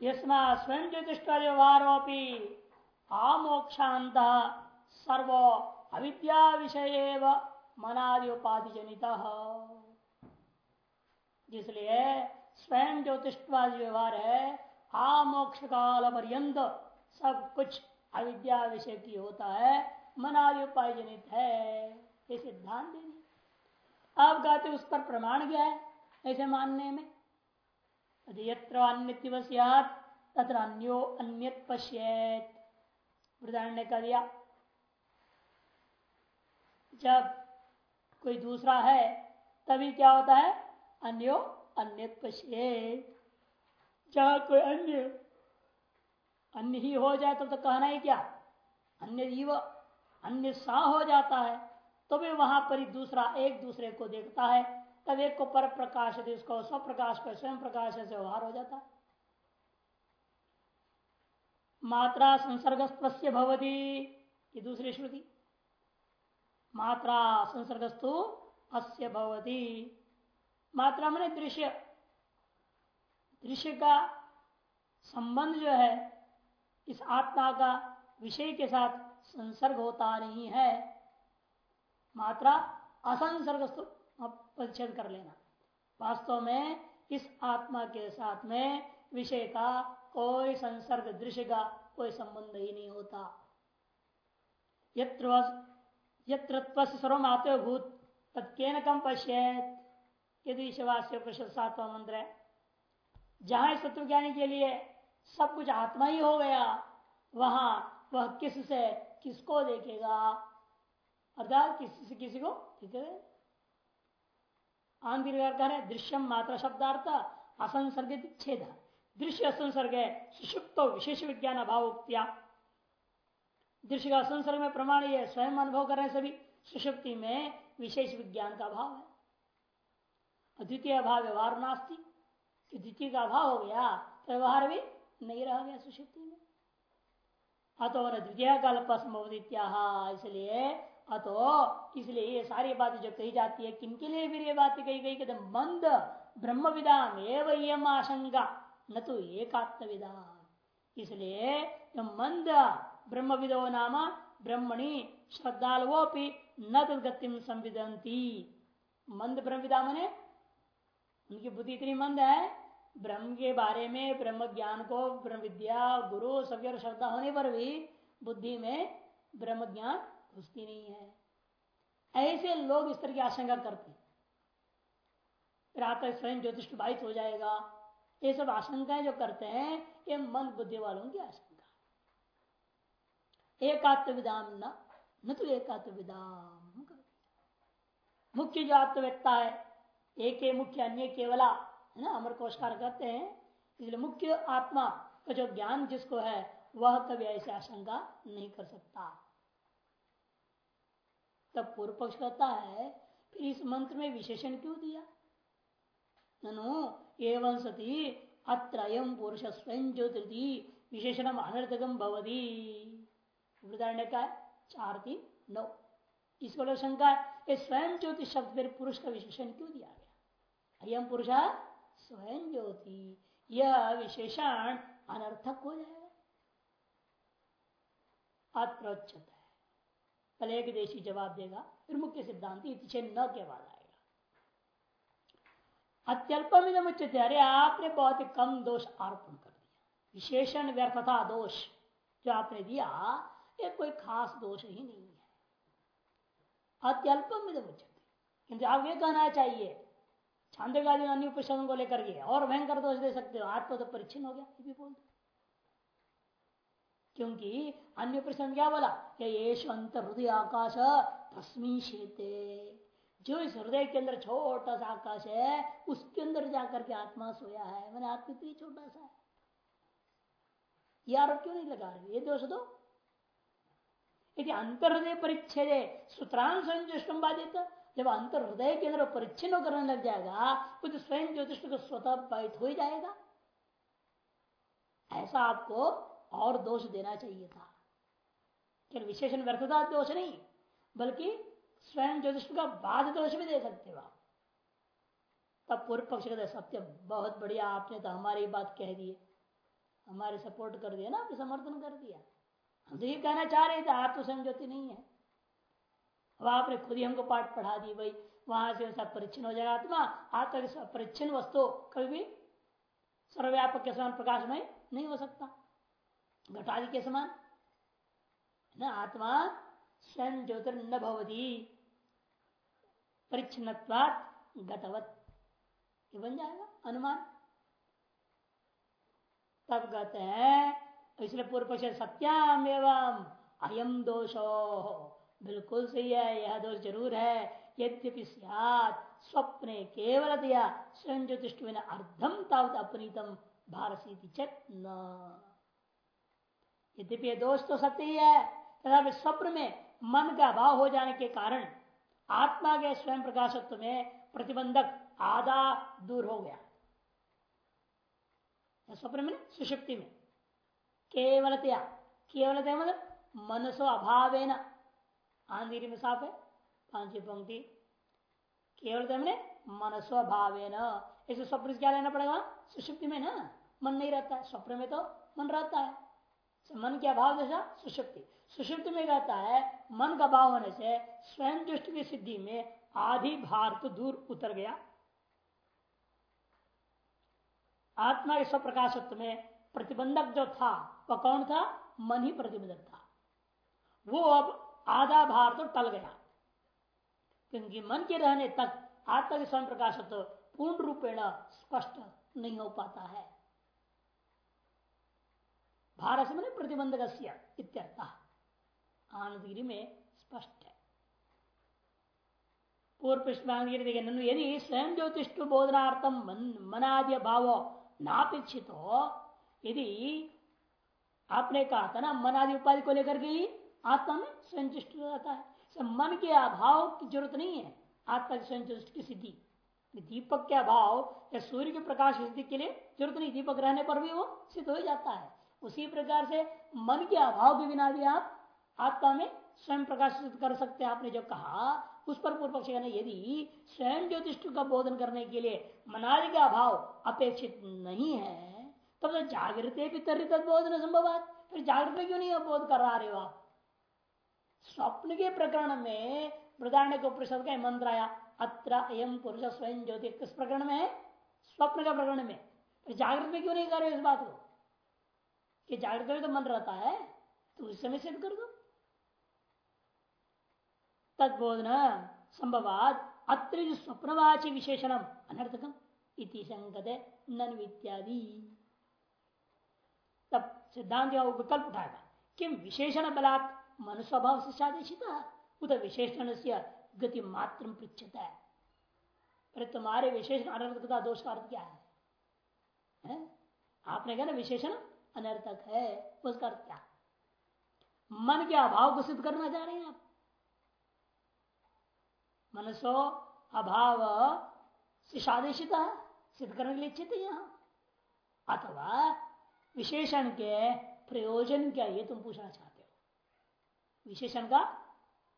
यस्मा स्वयं ज्योतिष व्यवहारोपी आमोक्षांत सर्व अविद्या विषय मनादि उपाधि जनित जिसलिए स्वयं ज्योतिषवाद व्यवहार है आमोक्ष काल पर्यंत सब कुछ अविद्या विषय की होता है मनादि उपाय जनित है, ये सिद्धांत अब कहते उस पर प्रमाण क्या है, ऐसे मानने में? अन्य पश्येत। ने कह दिया जब कोई दूसरा है तभी क्या होता है? अन्यो अन्य पश्येत। कोई अन्य अन्य ही हो जाए तब तो, तो कहना ही क्या? अन्य जीव अन्य सा हो जाता है तो भी वहाँ पर ही दूसरा एक दूसरे को देखता है। तब एक को पर प्रकाश है इसको स्व प्रकाश को स्वयं प्रकाश से व्यवहार हो जाता मात्रा संसर्गस्व भवती ये दूसरी श्रुति। मात्रा संसर्गस्तु अस्य भवती। मात्रा मैंने दृश्य। दृश्य का संबंध जो है, इस आत्मा का विषय के साथ संसर्ग होता नहीं है। मात्रा परिच्छेद कर लेना। वास्तव में इस आत्मा के साथ में विषय का कोई संसर्ग, दृश्य का कोई संबंध ही नहीं होता। यत्र सर्वमातो भूत तत्केन कम पश्येत? यदि शिवास्य प्रश्न सातवा मंत्र है। जहाँ तत्व ज्ञानी के लिए सब कुछ आत्मा ही हो गया, वहाँ वह किस से किसको देखेगा? अर्थात किसी से किसी को देखेगा आंध्र कह रहे दृश्यम मात्र शब्दार्थ, असंसर्गित छेद। दृश्य असंसर्ग है, सुषुप्त विशेष विज्ञान अभावोक्तिया। दृश्य का असंसर्ग में प्रमाण ये स्वयं अनुभव कर रहे हैं सभी, सुषुप्ति में विशेष विज्ञान का अभाव है। अद्वितीय अभाव व्यवहार नास्ती। द्वितीय का अभाव हो गया तो व्यवहार भी नहीं रह गया सुषुप्ति में। अतो द्वितीय कल्प संभव इसलिए अतो, इसलिए ये सारी बातें जो कही जाती है किनके लिए भी ये बातें कही गई? कहते मंद ब्रह्म विदाम एवं आशंका, न तो एकात्म विदाम इसलिए जो मंद ब्रह्म विदो नाम, ब्रह्मणि श्रद्धालुओपी न तदगतिम संविदंती मंद ब्रह्म विदा मने उनकी बुद्धि इतनी मंद है, ब्रह्म के बारे में, ब्रह्म ज्ञान को, ब्रह्म विद्या, गुरु, सभी और श्रद्धा होने पर भी बुद्धि में ब्रह्म ज्ञान घुसती नहीं है। ऐसे लोग इस तरह की आशंका करते फिर आता स्वयं ज्योतिष बाधित हो जाएगा। ये सब आशंकाएँ जो करते हैं, ये मन बुद्धि वालों की आशंका। एकात्म विदाम न तो एकात्म विदाम मुख्य जो आत्मवेत्ता है, एक मुख्य, अन्य केवला, है ना? अमर कोशकार कहते हैं। इसलिए मुख्य आत्मा का जो ज्ञान जिसको है, वह कभी ऐसी आशंका नहीं कर सकता। तब पूर्व पक्ष कहता है, फिर इस मंत्र में विशेषण क्यों दिया? ननु, एवं सती अत्र पुरुष स्वयं ज्योति विशेषण अनर्थकम भवती। का चार, तीन, नौ। इसको शंका ये स्वयं ज्योति शब्द फिर पुरुष का विशेषण क्यों दिया गया? अयम पुरुष, स्वयं ज्योति, यह विशेषण अनर्थक हो जाएगा। अत्रोच्चत है। पहले एक देशी जवाब देगा फिर मुख्य सिद्धांत न के बाद आएगा। अत्यल्पमिदम उचित अरे आपने बहुत ही कम दोष आरोपण कर दिया। विशेषण व्यर्थता दोष जो आपने दिया, ये कोई खास दोष ही नहीं है। अत्यल्पमिदम उचित किंतु आप ये कहना चाहिए, छांदगादी अन्य उपशब्दों को लेकर के और भयंकर दोष दे सकते हो आत्मा तो परिचिन हो गया, ये भी बोल दो क्योंकि अन्य प्रश्न क्या बोला? ये अंत हृदय आकाश तस्मी शेते जो इस हृदय के अंदर छोटा सा आकाश है, उसके अंदर जाकर के आत्मा सोया है। मैंने आत्मा इतनी छोटा सा है। ये आरोप क्यों नहीं लगा रहे ये दोष दो। यदि अंतर हृदय परिच्छेद सूत्रांश स्वयं बाधित जब अंतर हृदय के अंदर परिच्छिन्न करने लग जाएगा कुछ स्वयं ज्योतिष को स्वतः बाधित हो ही जाएगा। ऐसा आपको और दोष देना चाहिए था। क्या विशेषण व्यर्थता दोष नहीं, बल्कि स्वयं ज्योतिष का बाद दोष भी दे सकते हो आप। तब पूर्व पक्ष कहते, सत्य, बहुत बढ़िया, आपने तो हमारी बात कह दी हमारे सपोर्ट कर दिया ना समर्थन कर दिया। हम तो ये कहना चाह रहे थे, आप तो स्वयं ज्योति नहीं है। अब आपने खुद ही हमको पाठ पढ़ा दी, भाई। वहाँ से सब परिच्छन हो जाएगा आत्मा। आत्मा के परिच्छन वस्तु कभी भी सर्वव्यापक के समान प्रकाश में नहीं हो सकता। घटादि के समान। न आत्मा स्वयं ज्योतिर्न भवती। परिच्छन घटवत। ये बन जाएगा अनुमान। तब कहते हैं, इसलिए पूर्व पक्ष सत्याम एवं अयम दोषो। बिल्कुल सही है, यह दोष ज़रूर है। यद्यपि स्वप्ने केवल दिया स्वयं ज्योतिष अर्धम तावत अपनीतम भारसी चेत न। यद्यपि दोष तो सत्य ही है तथा स्वप्न में मन का अभाव हो जाने के कारण आत्मा के स्वयं प्रकाशत्व में प्रतिबंधक आधा दूर हो गया। स्वप्न में सुषुप्ति में। केवलतया केवलतया मतलब मनसो अभाव है ना आंधी में साफ़ है पांचवी पंक्ति। केवल मैंने मनस्व भाव इसे स्वप्न क्या लेना पड़ेगा? सुषुप्ति में ना, मन नहीं रहता। है स्वप्न में तो मन रहता है। मन के अभाव जैसा सुषुप्ति सुषुप्ति में रहता है, मन का भाव होने से स्वयं दृष्टि की सिद्धि में आधी भार तो दूर उतर गया। आत्मा के स्वप्रकाशत्व में प्रतिबंधक जो था, वह कौन था? मन ही प्रतिबंधक था। वो अब आधा भार तो टल गया। क्योंकि मन के रहने तक आत्मा के स्वयं प्रकाश तो पूर्ण रूपेण स्पष्ट नहीं हो पाता है। भारत से मैंने प्रतिबंधक इत्यर्थ। आनंदगिरी में स्पष्ट है। पूर्व पृष्ठ में देखे ननु यदि स्वयं ज्योतिष बोधनार्थम मन मनाद्य भाव नापेक्षित हो यदि आपने कहा था ना मन आदि उपाधि को लेकर के ही आत्मा में संतुष्ट रहता है। मन के अभाव की ज़रूरत नहीं है। आत्मा की स्वयं की सिद्धि। दीपक के अभाव या सूर्य के प्रकाश सिद्धि के लिए ज़रूरत नहीं, दीपक रहने पर भी वो सिद्ध हो जाता है। उसी प्रकार से मन के अभाव के बिना भी आप आत्मा में स्वयं प्रकाश सिद्ध कर सकते हैं। आपने जो कहा, उस पर पूर्व पक्ष यदि स्वयं ज्योतिष का बोधन करने के लिए मनादि का अभाव अपेक्षित नहीं है, तब तो जागृत भी तरित बोधन संभव फिर जागृत में क्यों नहीं बोध कर रहे हो आप? स्वप्न के प्रकरण में प्रधान को प्रसाद का मंत्र आया, अत्र अयम पुरुष स्वयं ज्योति किस प्रकरण में है? स्वप्न का प्रकरण में। जागृत में क्यों नहीं कर रहे इस बात को? कि जागृत में तो मन रहता है तो उस समय सिद्ध कर दो। तदबोधन संभवाद अत्र जो स्वप्नवाची विशेषणम अनर्थकम इति संकते नन इत्यादि। तब सिद्धांत विकल्प उठाएगा किम विशेषण बलात् मनुस्वभाव से सादेशित उत विशेषण से गति मात्र पृछता है। अरे तुम्हारे विशेषण अनर्थकता दोष का अर्थ क्या है, है? आपने कहा ना विशेषण अनर्थक है, उसका अर्थ क्या? मन के अभाव को सिद्ध करना चाह रहे हैं आप। मनसो अभाव से सादेशित सिद्ध करने के लिए इच्छित यहाँ। अथवा विशेषण के प्रयोजन क्या ये तुम पूछना चाहते हो। विशेषण का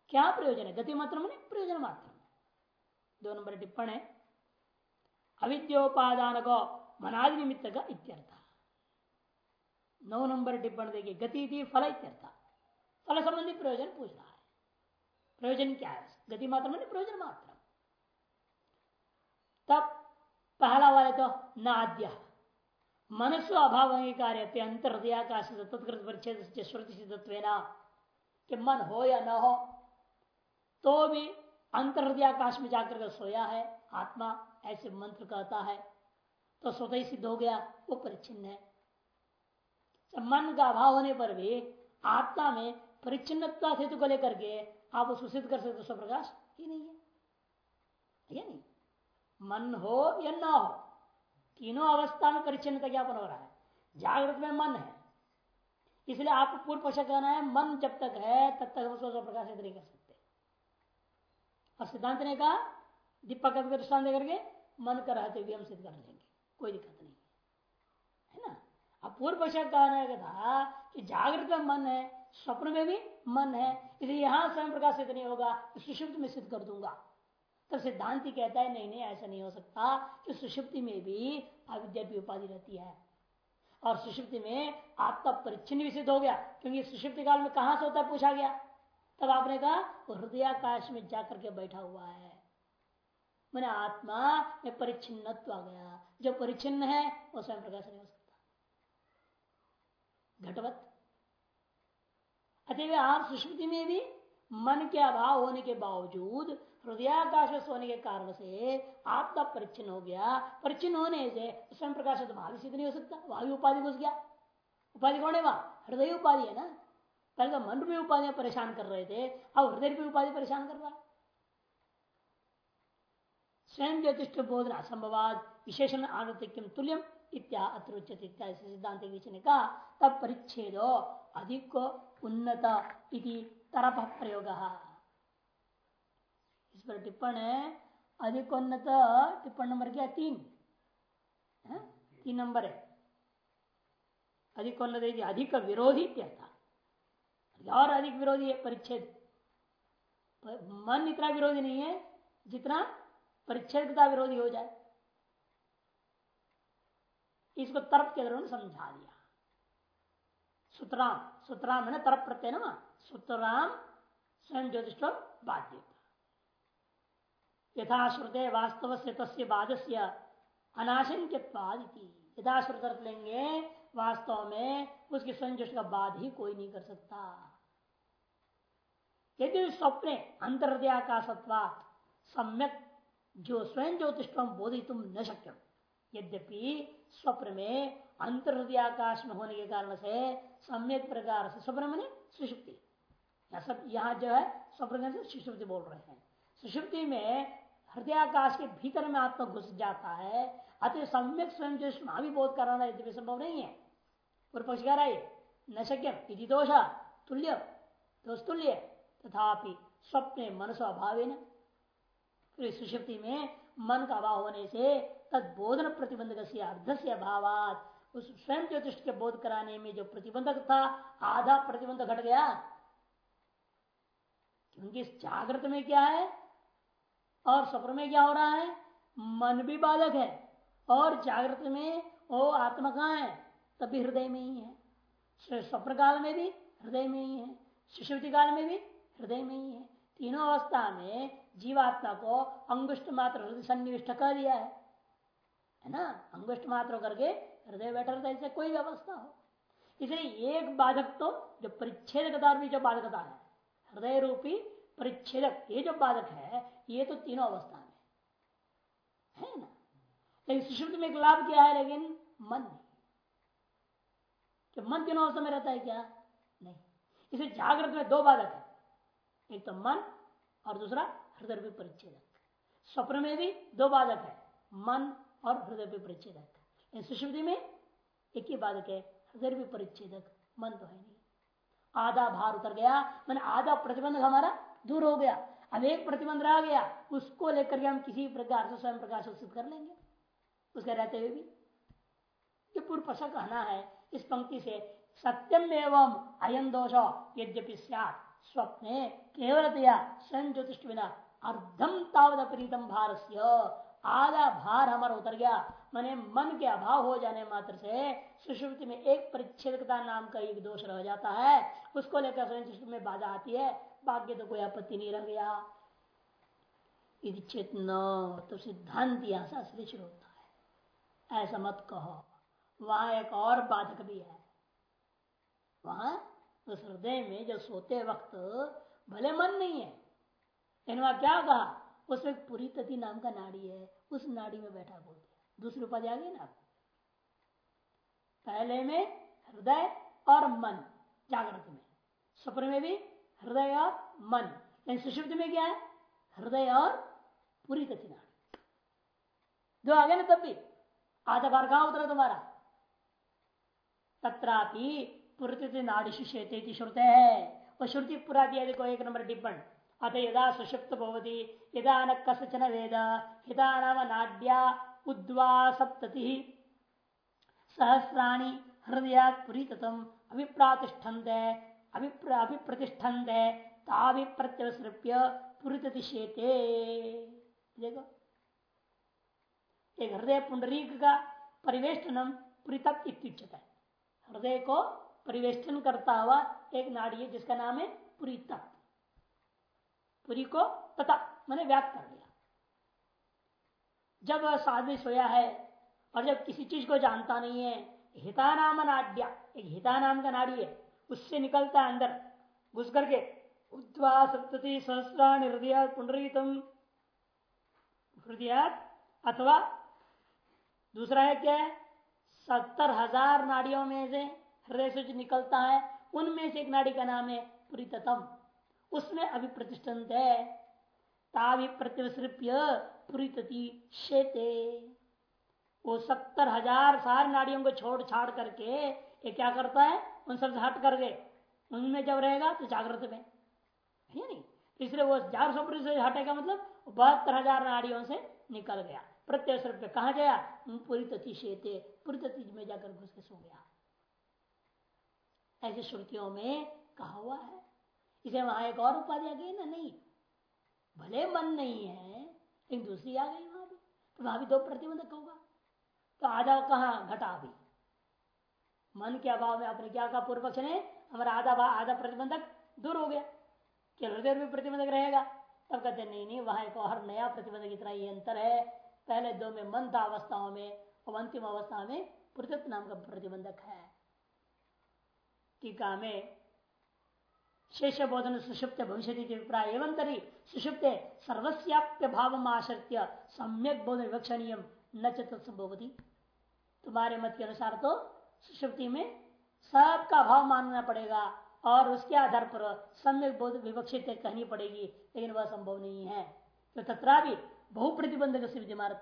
क्या प्रयोजन है? गति मात्र में प्रयोजन मात्र दो नंबर टिप्पण है। अविद्योपादान को मनादि निमित्त का इत्यर्थ। नौ नंबर टिप्पण देखिए, गति थी, फल इत्यर्थ फल संबंधी प्रयोजन पूछ रहा है। प्रयोजन क्या है? गति मात्र में प्रयोजन मात्र। तब पहला वाले तो नाद्य। मनुष्य अभाव अंगीकार अंतर तत्कृत परिच्छेद श्रुति सिद्धत्व कि मन हो या न हो तो भी अंतर हृदयाकाश में जाकर के सोया है, आत्मा ऐसे मंत्र कहता है तो स्वतः सिद्ध हो गया, वो परिच्छिन्न है। मन का अभाव होने पर भी आत्मा में परिचिनता हेतु को लेकर के आप उसको सिद्ध कर सकते स्व प्रकाश ही नहीं है। ये नहीं। मन हो या ना हो, तीनों अवस्था में परिच्छिन्नता ज्ञापन हो रहा है। जागृत में मन है। इसलिए आपको पूर्व पक्ष कहना है, मन जब तक है, तब तक हम उसको प्रकाशित नहीं कर सकते। और सिद्धांत ने कहा, दीपक का दृष्टान देकर के, मन कर रहते हुए हम सिद्ध कर लेंगे। कोई दिक्कत अब पूर्व पक्ष कहना था कि जागृत में मन है, स्वप्न में भी मन है इसलिए यहाँ स्वयं प्रकाशित नहीं होगा सुषुप्त में सिद्ध कर दूँगा। तब सिद्धांति कहता है, नहीं नहीं, ऐसा नहीं हो सकता कि सुषुप्ति में भी अविद्या की उपाधि रहती है। और सुषुप्ति में आत्मा परिच्छिन्न सिद्ध हो गया, क्योंकि सुषुप्ति काल में कहाँ से होता है, पूछा गया। तब आपने कहा, वो हृदयाकाश में जाकर के बैठा हुआ है। मैंने आत्मा में परिच्छिन्न आ गया। जो परिच्छिन्न है, वो स्वयं प्रकाश नहीं हो सकता। घटवत। अतः आप सुश्रुति में भी मन के अभाव होने के बावजूद, हृदयाकाश सोने के कारण से आत्मा परिच्छिन्न हो गया। परिच्छिन्न होने से स्वयं प्रकाश तो सिद्ध नहीं हो सकता। भी उपाधि घुस गया। उपाधि कौन है वहाँ? हृदय उपाधि है ना? पहले तो मन भी उपाधियाँ परेशान कर रहे थे, अब हृदय भी उपाधि परेशान कर रहा है। स्वयं ज्योतिष बोधना असंभवाद विशेषण आनतिक्यम तुल्यम। इत्या अत्रुचित इत्यादि सिद्धांत ने कहा तब परिच्छेद अधिक उन्नत इति तरप प्रयोग। इस पर टिप्पण है अधिक उन्नत टिप्पण नंबर क्या तीन। है? तीन नंबर है। अधिक उन्नत अधिक विरोधी था और अधिक विरोधी है, परिच्छेद। मन इतना विरोधी नहीं है जितना परिच्छेद का विरोधी हो जाए। इसको तर्क के द्वारा समझा दिया। सुतराम सुतराम है ना तरफ़ प्रत्यय ना? सुतराम स्वयं ज्योतिष बाध्य यथाश्रुते वास्तव से तस्य बाद से अनाशंक्यवादी यथाश्रुत लेंगे, वास्तव में उसके स्वयं ज्योतिष का बाद ही कोई नहीं कर सकता। यदि स्वप्ने अंतर्दया का सत्वात सम्यक जो स्वयं ज्योतिष बोधित न शक्य यद्यपि स्वप्न में अंतर्दयाकाश में होने के कारण से सम्यक प्रकार से स्वप्न मैंने सुषुप्ति सब यहाँ जो है, स्वप्न से सुषुप्ति बोल रहे हैं। सुषुप्ति में हृदयाकाश के भीतर में आत्मा घुस जाता है, अतः सम्यक स्वयं जो महाविबोध कराना यद्यपि संभव नहीं है। पूर्व पक्ष कह रहा है, न शक्य दोष, तुल्य, दोस्तुल्य, तथापि स्वप्न मनसो अभाव फिर सुषुप्ति में मन का अभाव होने से तद बोधन प्रतिबंधक से अर्ध से अभाव उस स्वयं ज्योतिष के बोध कराने में जो प्रतिबंधक था, आधा प्रतिबंध घट गया। क्योंकि इस जागृत में क्या है? और स्वप्न में क्या हो रहा है? मन भी बाधक है, और जागृत में वो आत्मा कहा है? तभी हृदय में ही है। स्वप्न काल में भी हृदय में ही है, सुश्रुति काल में भी हृदय में ही है। तीनों अवस्था में जीवात्मा को अंगुष्ट मात्र हृदय सन्निविष्ट कर दिया है। है ना? अंगुष्ट मात्र करके हृदय बैठा रहता है ऐसे कोई व्यवस्था हो। इसलिए एक बाधक तो जो परिच्छेदकता भी जो बाधकता है, हृदय रूपी परिच्छेदक, ये जो बाधक है, ये तो तीनों अवस्था में है ना? लेकिन सुषुप्त में एक लाभ क्या है, लेकिन मन नहीं। मन तीनों अवस्था में रहता है क्या? नहीं। इसे जागृत में दो बाधक है। एक तो मन और दूसरा हृदय रूपी परिच्छेदक। स्वप्न में भी दो बाधक है, मन और हृदय भी परिच्छेदक सुश्रुति में एक ही बाधक है हृदय भी परिच्छेदक मन तो है नहीं। आधा भार उतर गया, मैंने आधा प्रतिबंध हमारा दूर हो गया, अब एक प्रतिबंध रह गया, उसको लेकर के हम किसी प्रकार से, स्वयं प्रकाश सिद्ध कर लेंगे। उसके रहते हुए भी। ये पूर्व पशा कहना है, इस पंक्ति से सत्यम एवं अयम दोष यद्यपि स्वप्ने केवलतया स्वयं ज्योतिष बिना अर्धम तावत प्रीतम भारत आधा भार हमारा उतर गया। मैंने मन के अभाव हो जाने मात्र से सुश्रुति में एक परिच्छेदकता नाम का एक दोष रह जाता है। उसको लेकर स्वयं में बाधा आती है। बाकी तो कोई आपत्ति नहीं रह गया। चेतन तो सिद्धांत यहाँ से होता है। ऐसा मत कहो। वहाँ एक और बाधक भी है। वहाँ उस हृदय में जो सोते वक्त भले मन नहीं है। लेकिन क्या कहा? उसमें पूरी तति नाम का नाड़ी है, उस नाड़ी में बैठा बोलते दूसरी उपाधि आ गई ना पहले में हृदय और मन, जागृत में। स्वप्न में भी हृदय और मन। लेकिन सुषुप्त में क्या है? हृदय और पूरी तथि नाड़ी। दो आ गए ना तब भी? आधा बार कहा उतरा तुम्हारा? तत्रापि पुरति नाड़ी सुषेते श्रुते है। वो श्रुति पुरा दिया देखो एक नंबर टिप्पण अत यदा सुषुप्त भवती, यदा न कसचन वेद, यदा नाम नाड्या उद्वा सप्तति। सहस्राणी हृदय पुरीतम अभिप्रातिष्ठन्ते अभिप्रतिष्ठन्ते, ताभिप्रत्यवसृप्य पुरीततिशेते देखो। एक हृदय पुंडरीक का परिवेष्टनम पुरीतप इत्युच्यता। हृदय को परिवेष्टन करता हुआ एक नाड़ी है, जिसका नाम है पुरी तत्व पुरी को तथा मैंने व्याप्त कर दिया। जब आदमी सोया है और जब किसी चीज़ को जानता नहीं है हिता नाम नाड्या, एक हिता नाम का नाड़ी है, उससे निकलता है अंदर, घुस करके उद्वा सप्तति सहस्राणी हृदय पुंडरीतम हृदय अथवा दूसरा है क्या है? सत्तर हज़ार नाड़ियों में से हृदय से निकलता है, उनमें से एक नाड़ी का नाम है पुरीतम उसमें अभी प्रतिष्ठित है तावि प्रतिवसृप्य शेते। वो सत्तर हज़ार सार नाड़ियों को छोड़ छाड़ करके ये क्या करता है? उन सब हट करके उनमें जब रहेगा तो जागृत में। है नहीं? इसलिए वो जागृत स्वप्न से हटेगा मतलब बहत्तर हज़ार नाड़ियों से निकल गया। प्रत्यवसर पे कहा गया? पूरी तथि शेते। पूरी तथि में जाकर घुस के सो गया। ऐसे श्रुतियों में कहा हुआ है इसे वहाँ एक और उपाधि आ गई ना, नहीं। भले मन नहीं है, लेकिन दूसरी आ गई वहाँ भी। तो वहाँ भी दो प्रतिबंधक होगा। तो आधा कहा घटा भी। मन के अभाव में आपने क्या कहा पूर्व पक्ष ने? हमारा आधा आधा प्रतिबंधक दूर हो गया। केवल हृदय में प्रतिबंधक रहेगा। तब कहते नहीं नहीं, वहाँ एक और नया प्रतिबंधक इतना ही अंतर है। पहले दो में मंद अवस्थाओं में और अंतिम अवस्था में पृथक नाम का प्रतिबंधक है। टीका में शेष बोधन सुषुप्त भविष्य अभिप्राय। एवं तरी सुषुप्त सर्वस्याप्य भाव आश्रित्य सम्यक बोधन विवक्षणीय न चतुर्संभवती तुम्हारे मत के अनुसार तो सुषुप्ति में सबका भाव मानना पड़ेगा और उसके आधार पर सम्यक बोध विवक्षित कहनी पड़ेगी, लेकिन वह संभव नहीं है। तो तथा भी बहु प्रतिबंधक से विद्यमान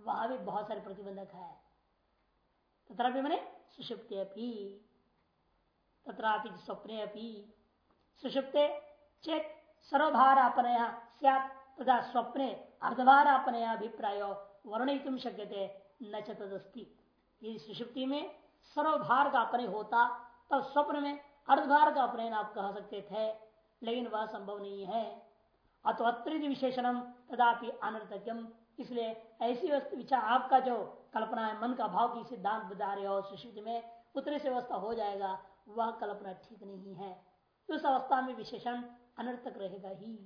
वहाँ भी बहुत सारे प्रतिबंधक है। तथा भी मैंने सुषुप्त तथा स्वप्ने अपनी सुषुप्ते चेत सर्वभार अपनया तथा स्वप्ने अर्धभार अपनया अभिप्राय वर्णित शक्य थे न चतस्ती यदि सुषुप्ति में सर्वभार का अपने होता, तब स्वप्न में अर्धभार का अपने आप कह सकते थे, लेकिन वह संभव नहीं है। अतोत्रित विशेषणम तदापि अनर्थक्यम। इसलिए ऐसी वस्तु विचार आपका जो कल्पना है, मन का भाव की सिद्धांत बता रहे हो सुश्रुति में उतरे से व्यवस्था हो जाएगा, वह कल्पना ठीक नहीं है। उस अवस्था में विशेषण अनर्थक रहेगा ही।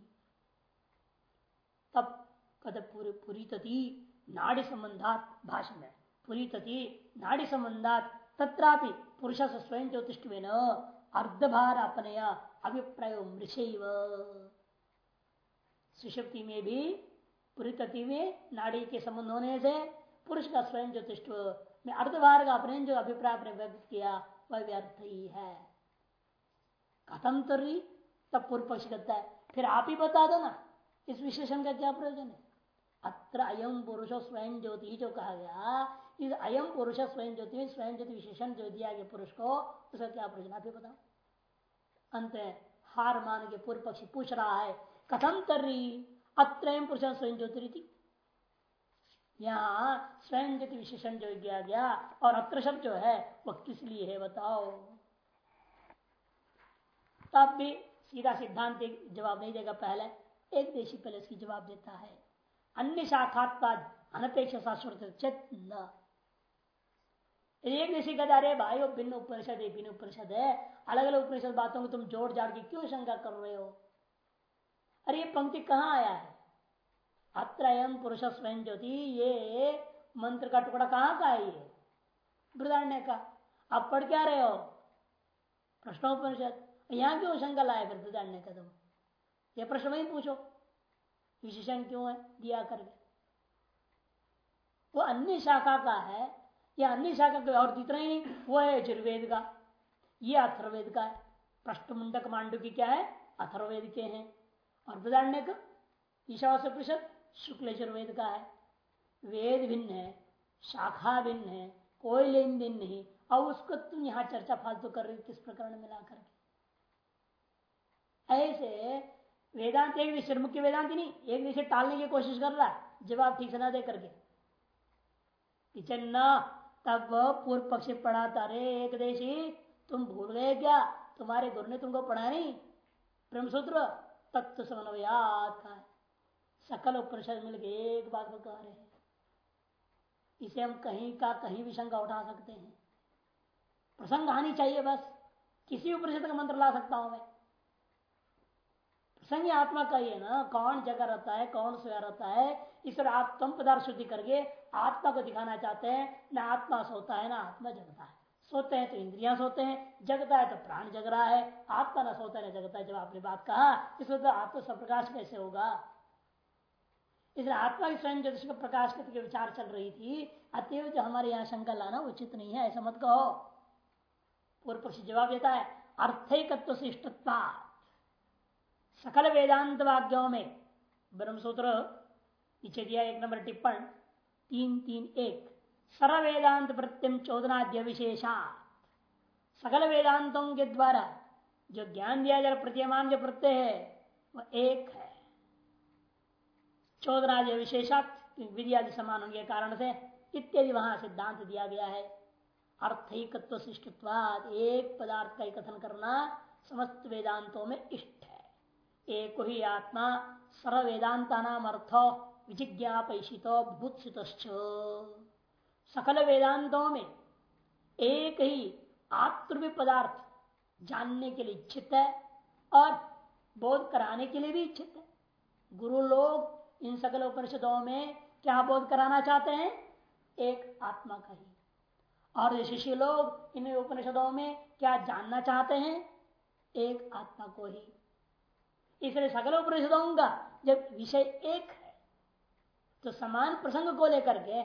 तब कद पूरी तथी नाड़ी संबंधात भाषण में पूरी तथी नाड़ी संबंधात तथापि पुरुष स्वयं ज्योतिष में अर्धभार अपने अभिप्राय मृषैव। में भी पुरी में नाड़ी के संबंध होने से पुरुष का स्वयं ज्योतिष में अर्धभार का अपने जो अभिप्राय अपने व्यक्त किया, वह व्यर्थ ही है। खत्म तो रही तब पूर्व पक्ष करता है, फिर आप ही बता दो ना इस विशेषण का क्या प्रयोजन है? अत्र अयम पुरुष स्वयं ज्योति जो कहा गया, इस अयम पुरुष स्वयं ज्योति स्वयं ज्योति विशेषण जो दिया गया पुरुष को, उसका क्या प्रयोजन आप ही बताओ। अंत हार मान के पूर्व पक्षी पूछ रहा है कथम तर्री अत्र पुरुष स्वयं ज्योति यहाँ स्वयं ज्योति विशेषण जो दिया गया, और अत्र शब्द जो है, वह किस लिए है बताओ? तब भी सीधा सिद्धांत जवाब नहीं देगा पहले। एक देशी पहले इसकी जवाब देता है। अन्य शाखात्वाद अनपेक्ष चेत न। एक देशी कहता अरे भाई, वो भिन्न उपनिषद है, भिन्न उपनिषद है। अलग अलग उपनिषद बातों को तुम जोड़ जाड़ के क्यों शंका कर रहे हो? अरे, ये पंक्ति कहाँ आया है? अत्र पुरुष स्वयं ज्योति, ये मंत्र का टुकड़ा कहाँ का है ये? बृदारण्य का। आप पढ़ क्या रहे हो? प्रश्नोपनिषद। यहाँ क्यों शंका लाया फिर बृदारण्य का तुम ये प्रश्न वही पूछो। विशेषण क्यों है? दिया करके। वो अन्य शाखा का है। या अन्य शाखा का और इतना ही? नहीं वो है यजुर्वेद का। ये अथर्वेद का है। प्रश्न मुंडक मांडू की क्या है? अथर्वेद के हैं। और बृदारण्य ईशावास प्रतिशत शुक्ल यजुर्वेद का है। वेद भिन्न है, शाखा भिन्न है, कोई लेन देन नहीं। और उसको तुम यहाँ चर्चा फालतू कर रहे किस प्रकरण में ला करके? ऐसे वेदांत, एक विषय मुख्य वेदांत नहीं, एक विषय टालने की कोशिश कर रहा है। जवाब ठीक से ना दे करके। किचन न तब पूर्व पक्षी पढ़ाता रे, एक देशी, तुम भूल गए क्या? तुम्हारे गुरु ने तुमको पढ़ा नहीं? ब्रह्मसूत्र, तत्व समन्वयात का सकल उपनिषद मिलकर एक बात को कह रहे हैं। इसे हम कहीं का कहीं भी शंका उठा सकते हैं। प्रसंग आनी चाहिए बस। किसी उपनिषद का मंत्र ला सकता हूँ मैं। प्रसंग आत्मा का है ना, कौन जगह रहता है, कौन सोया रहता है, इस तरह आप तम पदार्थ शुद्धि करके आत्मा को दिखाना चाहते हैं, न आत्मा सोता है, ना आत्मा जगता है। सोते हैं तो इंद्रियाँ सोते हैं, जगता है तो प्राण जग रहा है, आत्मा न सोता है, न जगता है, जब आपने बात कहा इसमें तो आत्म स्वप्रकाश कैसे होगा? इसलिए आत्मा की स्वयं ज्योतिष का प्रकाश करके विचार चल रही थी, अतएव जो हमारे यहाँ शंका लाना उचित नहीं है, ऐसा मत कहो। पूर्व पक्ष जवाब देता है, अर्थकत्व से इष्टत्वा। सकल वेदांत वाक्यों में ब्रह्म सूत्र नीचे दिया एक नंबर टिप्पण, तीन तीन, एक सर्व वेदांत प्रत्यम चौदनाद्य विशेषा सकल वेदांतों के द्वारा जो ज्ञान दिया जा प्रत्यमान जो प्रत्यय है, वह एक है। चौदनाद्य विशेषात विद्यादि समान होने के कारण से इत्यादि वहाँ सिद्धांत दिया गया है। शिष्टत्वाद एक पदार्थ का कथन करना समस्त वेदांतों में इष्ट एक ही आत्मा सर्व वेदांता नाम अर्थ विजिज्ञापितो भूतसित सकल वेदांतों में एक ही आत्म पदार्थ जानने के लिए इच्छित है और बोध कराने के लिए भी इच्छित है। गुरु लोग इन सकल उपनिषदों में क्या बोध कराना चाहते हैं? एक आत्मा का ही। और शिष्य लोग इन उपनिषदों में क्या जानना चाहते हैं? एक आत्मा को ही। इसलिए सकल उपनिषदों का जब विषय एक है तो समान प्रसंग को लेकर के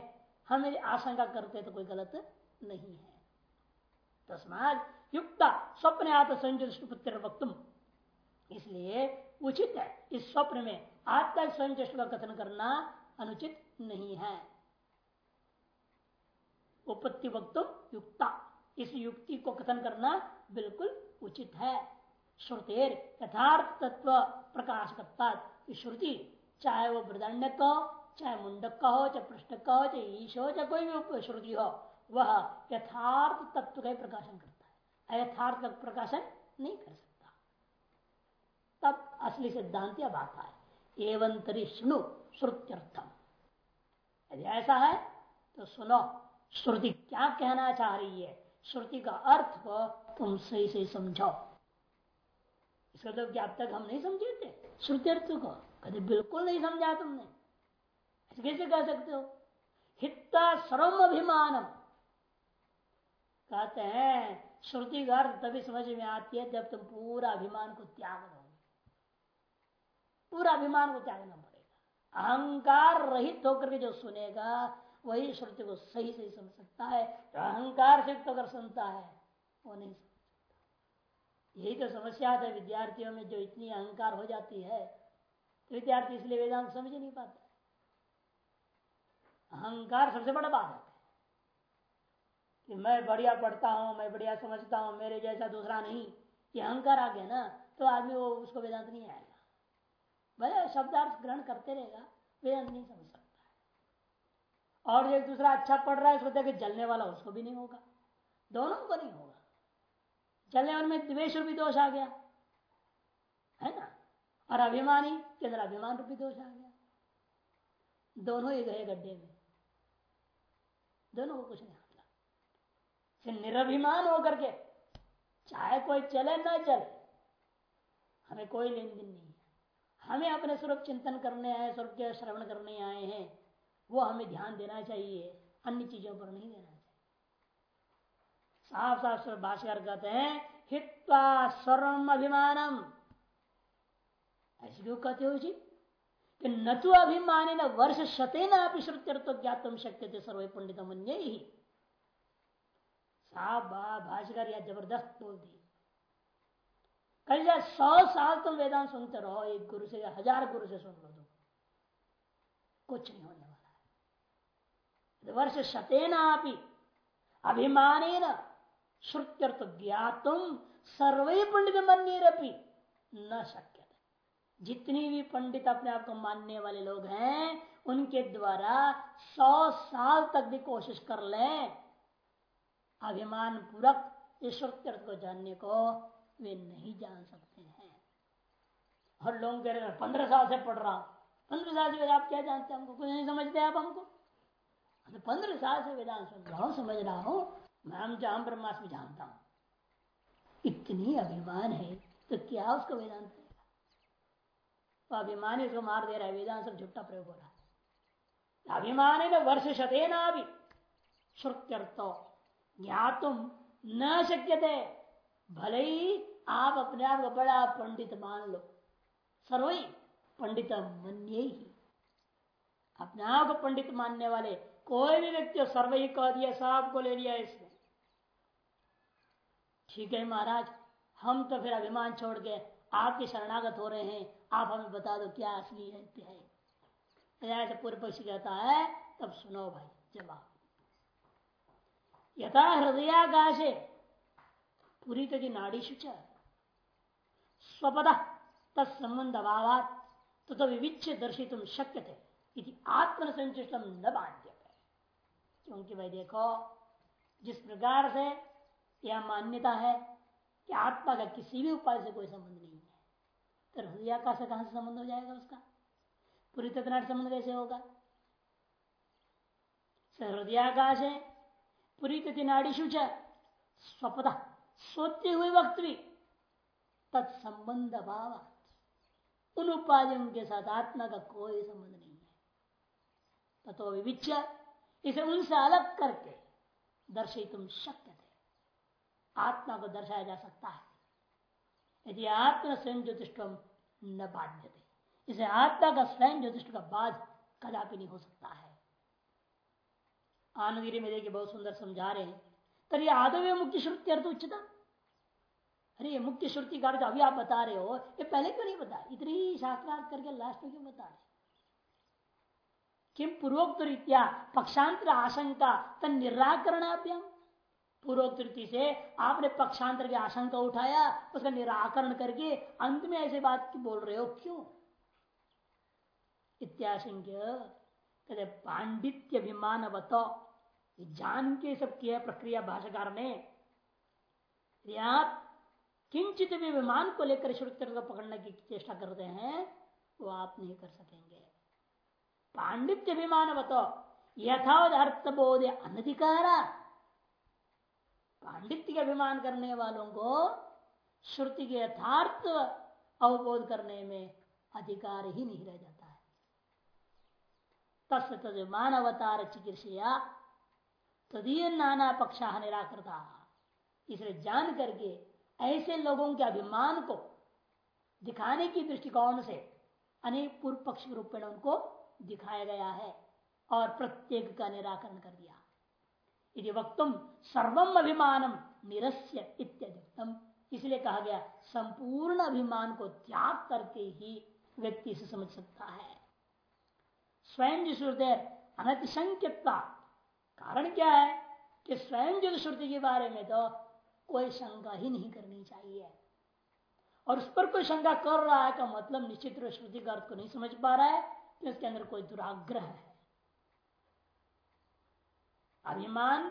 हम यदि आशंका करते तो कोई गलत नहीं है। तस्मात युक्त स्वप्न संयुक्त पुत्र वक्तुम। इसलिए उचित है, इस स्वप्न में आत्मा स्वयं का कथन करना अनुचित नहीं है। उपत्ति वक्तुम युक्ता। इस युक्ति को कथन करना बिल्कुल उचित है। श्रुतेर यथार्थ तत्व प्रकाशकता श्रुति, चाहे वो वृदण्य का हो चाहे मुंडक का हो चाहे पृष्ठ का हो चाहे ईश हो चाहे कोई भी श्रुति हो, वह यथार्थ तत्व का प्रकाशन करता है। अयथार्थ का प्रकाशन नहीं कर सकता। तब असली सिद्धांत या बात है एवं तरी सुनो श्रुत्यर्थम। यदि ऐसा है तो सुनो, श्रुति क्या कहना चाह रही है? श्रुति का अर्थ तुम सही सही समझो इसका तो क्या अब तक हम नहीं समझे थे? श्रुति अर्थ को। कभी बिल्कुल नहीं समझा तुमने। ऐसे कैसे कह सकते हो? हिता सर्व अभिमान कहते हैं, श्रुति का अर्थ तभी समझ में आती है जब तुम पूरा अभिमान को त्याग दोगे। पूरा अभिमान को त्यागना पड़ेगा। अहंकार रहित होकर के जो सुनेगा, वही श्रुति को सही सही समझ सकता है। अहंकार से तो अगर सुनता है, वो नहीं यही तो समस्या है विद्यार्थियों में जो इतनी अहंकार हो जाती है तो विद्यार्थी इसलिए वेदांत समझ ही नहीं पाते। अहंकार सबसे बड़ा बात है। कि मैं बढ़िया पढ़ता हूँ, मैं बढ़िया समझता हूँ, मेरे जैसा दूसरा नहीं, ये अहंकार आ गया ना तो आदमी वो, उसको वेदांत नहीं आएगा। भले शब्दार्थ ग्रहण करते रहेगा, वेदांत नहीं समझ सकता और एक दूसरा अच्छा पढ़ रहा है, उसको कि जलने वाला उसको भी नहीं होगा। दोनों को नहीं होगा। जलने वाले में द्वेश रूपी दोष आ गया। है ना? और अभिमानी के अंदर अभिमान रूपी दोष आ गया। दोनों ही गए गड्ढे में। दोनों को कुछ नहीं हाथ निरभिमान होकर के, चाहे कोई चले ना चले, हमें कोई लेन देन नहीं है। हमें अपने स्वरूप चिंतन करने आए, स्वरूप के श्रवण करने आए हैं, वो हमें ध्यान देना चाहिए, अन्य चीज़ों पर नहीं देना साफ़ साफ़ भाषाकार कहते हैं, हित्वा स्वरम अभिमानम। ऐसे क्यों कहते हो जी, कि न तो अभिमान वर्ष शते न श्रुत्यर्थ ज्ञातम शक्य थे सर्वे पंडित मन ही। साफ़ भाषाकार या ज़बरदस्त बोल दी। कल सौ साल तुम वेदांत सुनते रहो, एक गुरु से हज़ार गुरु से सुन लो तुम कुछ नहीं होने वाला। वर्ष शतेना अभिमान श्रुत्यर्थ ज्ञातुम सर्व पंडित मन्यरपी न शक्य जितनी भी पंडित अपने आप को मानने वाले लोग हैं, उनके द्वारा सौ साल तक भी कोशिश कर ले। अभिमान पूर्वक इस श्रुत्यर्थ को जानने को वे नहीं जान सकते हैं। और लोग कह रहे पंद्रह साल से पढ़ रहा हूँ। पंद्रह साल से आप क्या जानते हैं? हमको कुछ नहीं समझते आप हमको। पंद्रह साल से वेदांत सुन रहा हूँ, समझ रहा हूँ मैं जहाँ ब्रह्मास्मि जानता हूँ। इतनी अभिमान है तो क्या उसको वेदांत करेगा तो अभिमान इसको मार दे रहा है, वेदांत सब झुट्टा प्रयोग हो रहा है। अभिमान है ना वर्ष शते ना भी। श्रुत्यर्थ, ज्ञातुम न शक्य थे भले ही आप अपने आप को बड़ा पंडित मान लो। सर्वई पंडित मन ही। अपने आप को पंडित मानने वाले कोई भी व्यक्ति सर्व ही कह दिया, सबको ले लिया इसने। ठीक है महाराज हम तो फिर अभिमान छोड़ के आपके शरणागत हो रहे हैं। आप हमें बता दो क्या असली है ऐसे पूर्व पक्षी कहता है तब सुनो भाई जवाब। यथा हृदयाकाशे पूरी तरी नाड़ीशु स्वपद तत्संबंध अभाव तो, तो विविच्य दर्शित शक्य थे आत्म संचिष्टम न बाध्य क्योंकि भाई देखो जिस प्रकार से यह मान्यता है कि आत्मा का किसी भी उपाय से कोई संबंध नहीं है? तो हृदयाकाश से कहाँ से संबंध हो जाएगा उसका? पूरी तरह संबंध कैसे होगा? हृदयाकाश है, पूरी नाड़ीशु स्वपदा, सोते हुए वक्त भी, तत्संबंध अभाव। उन उपाधियों के साथ आत्मा का कोई संबंध नहीं है। तथो विविच इसे उनसे अलग करके दर्शित थे आत्मा को दर्शाया जा सकता है। यदि आत्मा स्वयं ज्योतिष न बाध्यते, इसे आत्मा का स्वयं ज्योतिष का बाध कदापि नहीं हो सकता है। आनगिरी में देखिए, बहुत सुंदर समझा रहे हैं। तर ये आदव्य मुख्य श्रुति अर्थ उच्चता अरे, ये मुख्य श्रुति का अर्थ अभी आप बता रहे हो, ये पहले क्यों नहीं बता? इतनी शास्त्रार्थ करके लास्ट में क्यों बता रहे किम पूर्वोक्त रीत्या पक्षांतर आशंका तन निराकरणाभ्याम? पूर्वोक्त से आपने पक्षांतर की आशंका उठाया, उसका निराकरण करके अंत में ऐसे बात की बोल रहे हो? क्यों? इत्याशंक्य कहते पांडित्य अभिमान बतो जान के सब किया प्रक्रिया भाषाकार ने आप किंचित भी विमान को लेकर श्रुतर को पकड़ने की चेष्टा करते हैं, वो आप नहीं कर सकेंगे। पांडित्य अभिमान बतो यथावत अर्थ बोध अनधिकारा। पांडित्य के अभिमान करने वालों को श्रुति के यथार्थ अवबोध करने में अधिकार ही नहीं रह जाता है। तस् तद मानवतार चिकित्सा तदीय नाना पक्षा निराकृता। इसलिए जान करके ऐसे लोगों के अभिमान को दिखाने की दृष्टिकोण से अनेक पूर्व पक्ष के रूप में उनको दिखाया गया है और प्रत्येक का निराकरण कर दिया। यदि वक्तुम सर्वम अभिमानम निरस्य इत्यधिकतम इसलिए कहा गया, संपूर्ण अभिमान को त्याग करके ही व्यक्ति से समझ सकता है। स्वयं जिसुदेर अनतिशंकता कारण क्या है कि स्वयं जो श्रुति के बारे में तो कोई शंका ही नहीं करनी चाहिए। और उस पर कोई शंका कर रहा है का मतलब निश्चित रूप श्रुति का अर्थ को नहीं समझ पा रहा है कि उसके अंदर कोई दुराग्रह है। अभिमान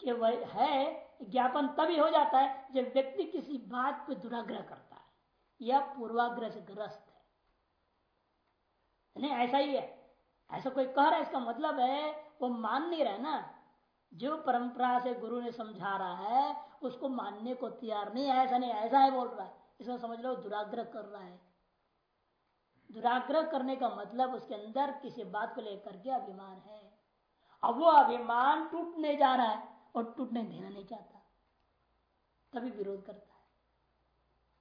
के वह है, ज्ञापन तभी हो जाता है जब व्यक्ति किसी बात पर दुराग्रह करता है या पूर्वाग्रह से ग्रस्त है। नहीं ऐसा ही है। ऐसा कोई कह रहा है, इसका मतलब है वो मान नहीं रहा ना। जो परंपरा से गुरु ने समझा रहा है, उसको मानने को तैयार नहीं ऐसा नहीं, ऐसा है बोल रहा है। इसमें समझ लो, दुराग्रह कर रहा है। दुराग्रह करने का मतलब उसके अंदर किसी बात को लेकर के अभिमान है। अब वो अभिमान टूटने जा रहा है और टूटने देना नहीं चाहता। तभी विरोध करता है।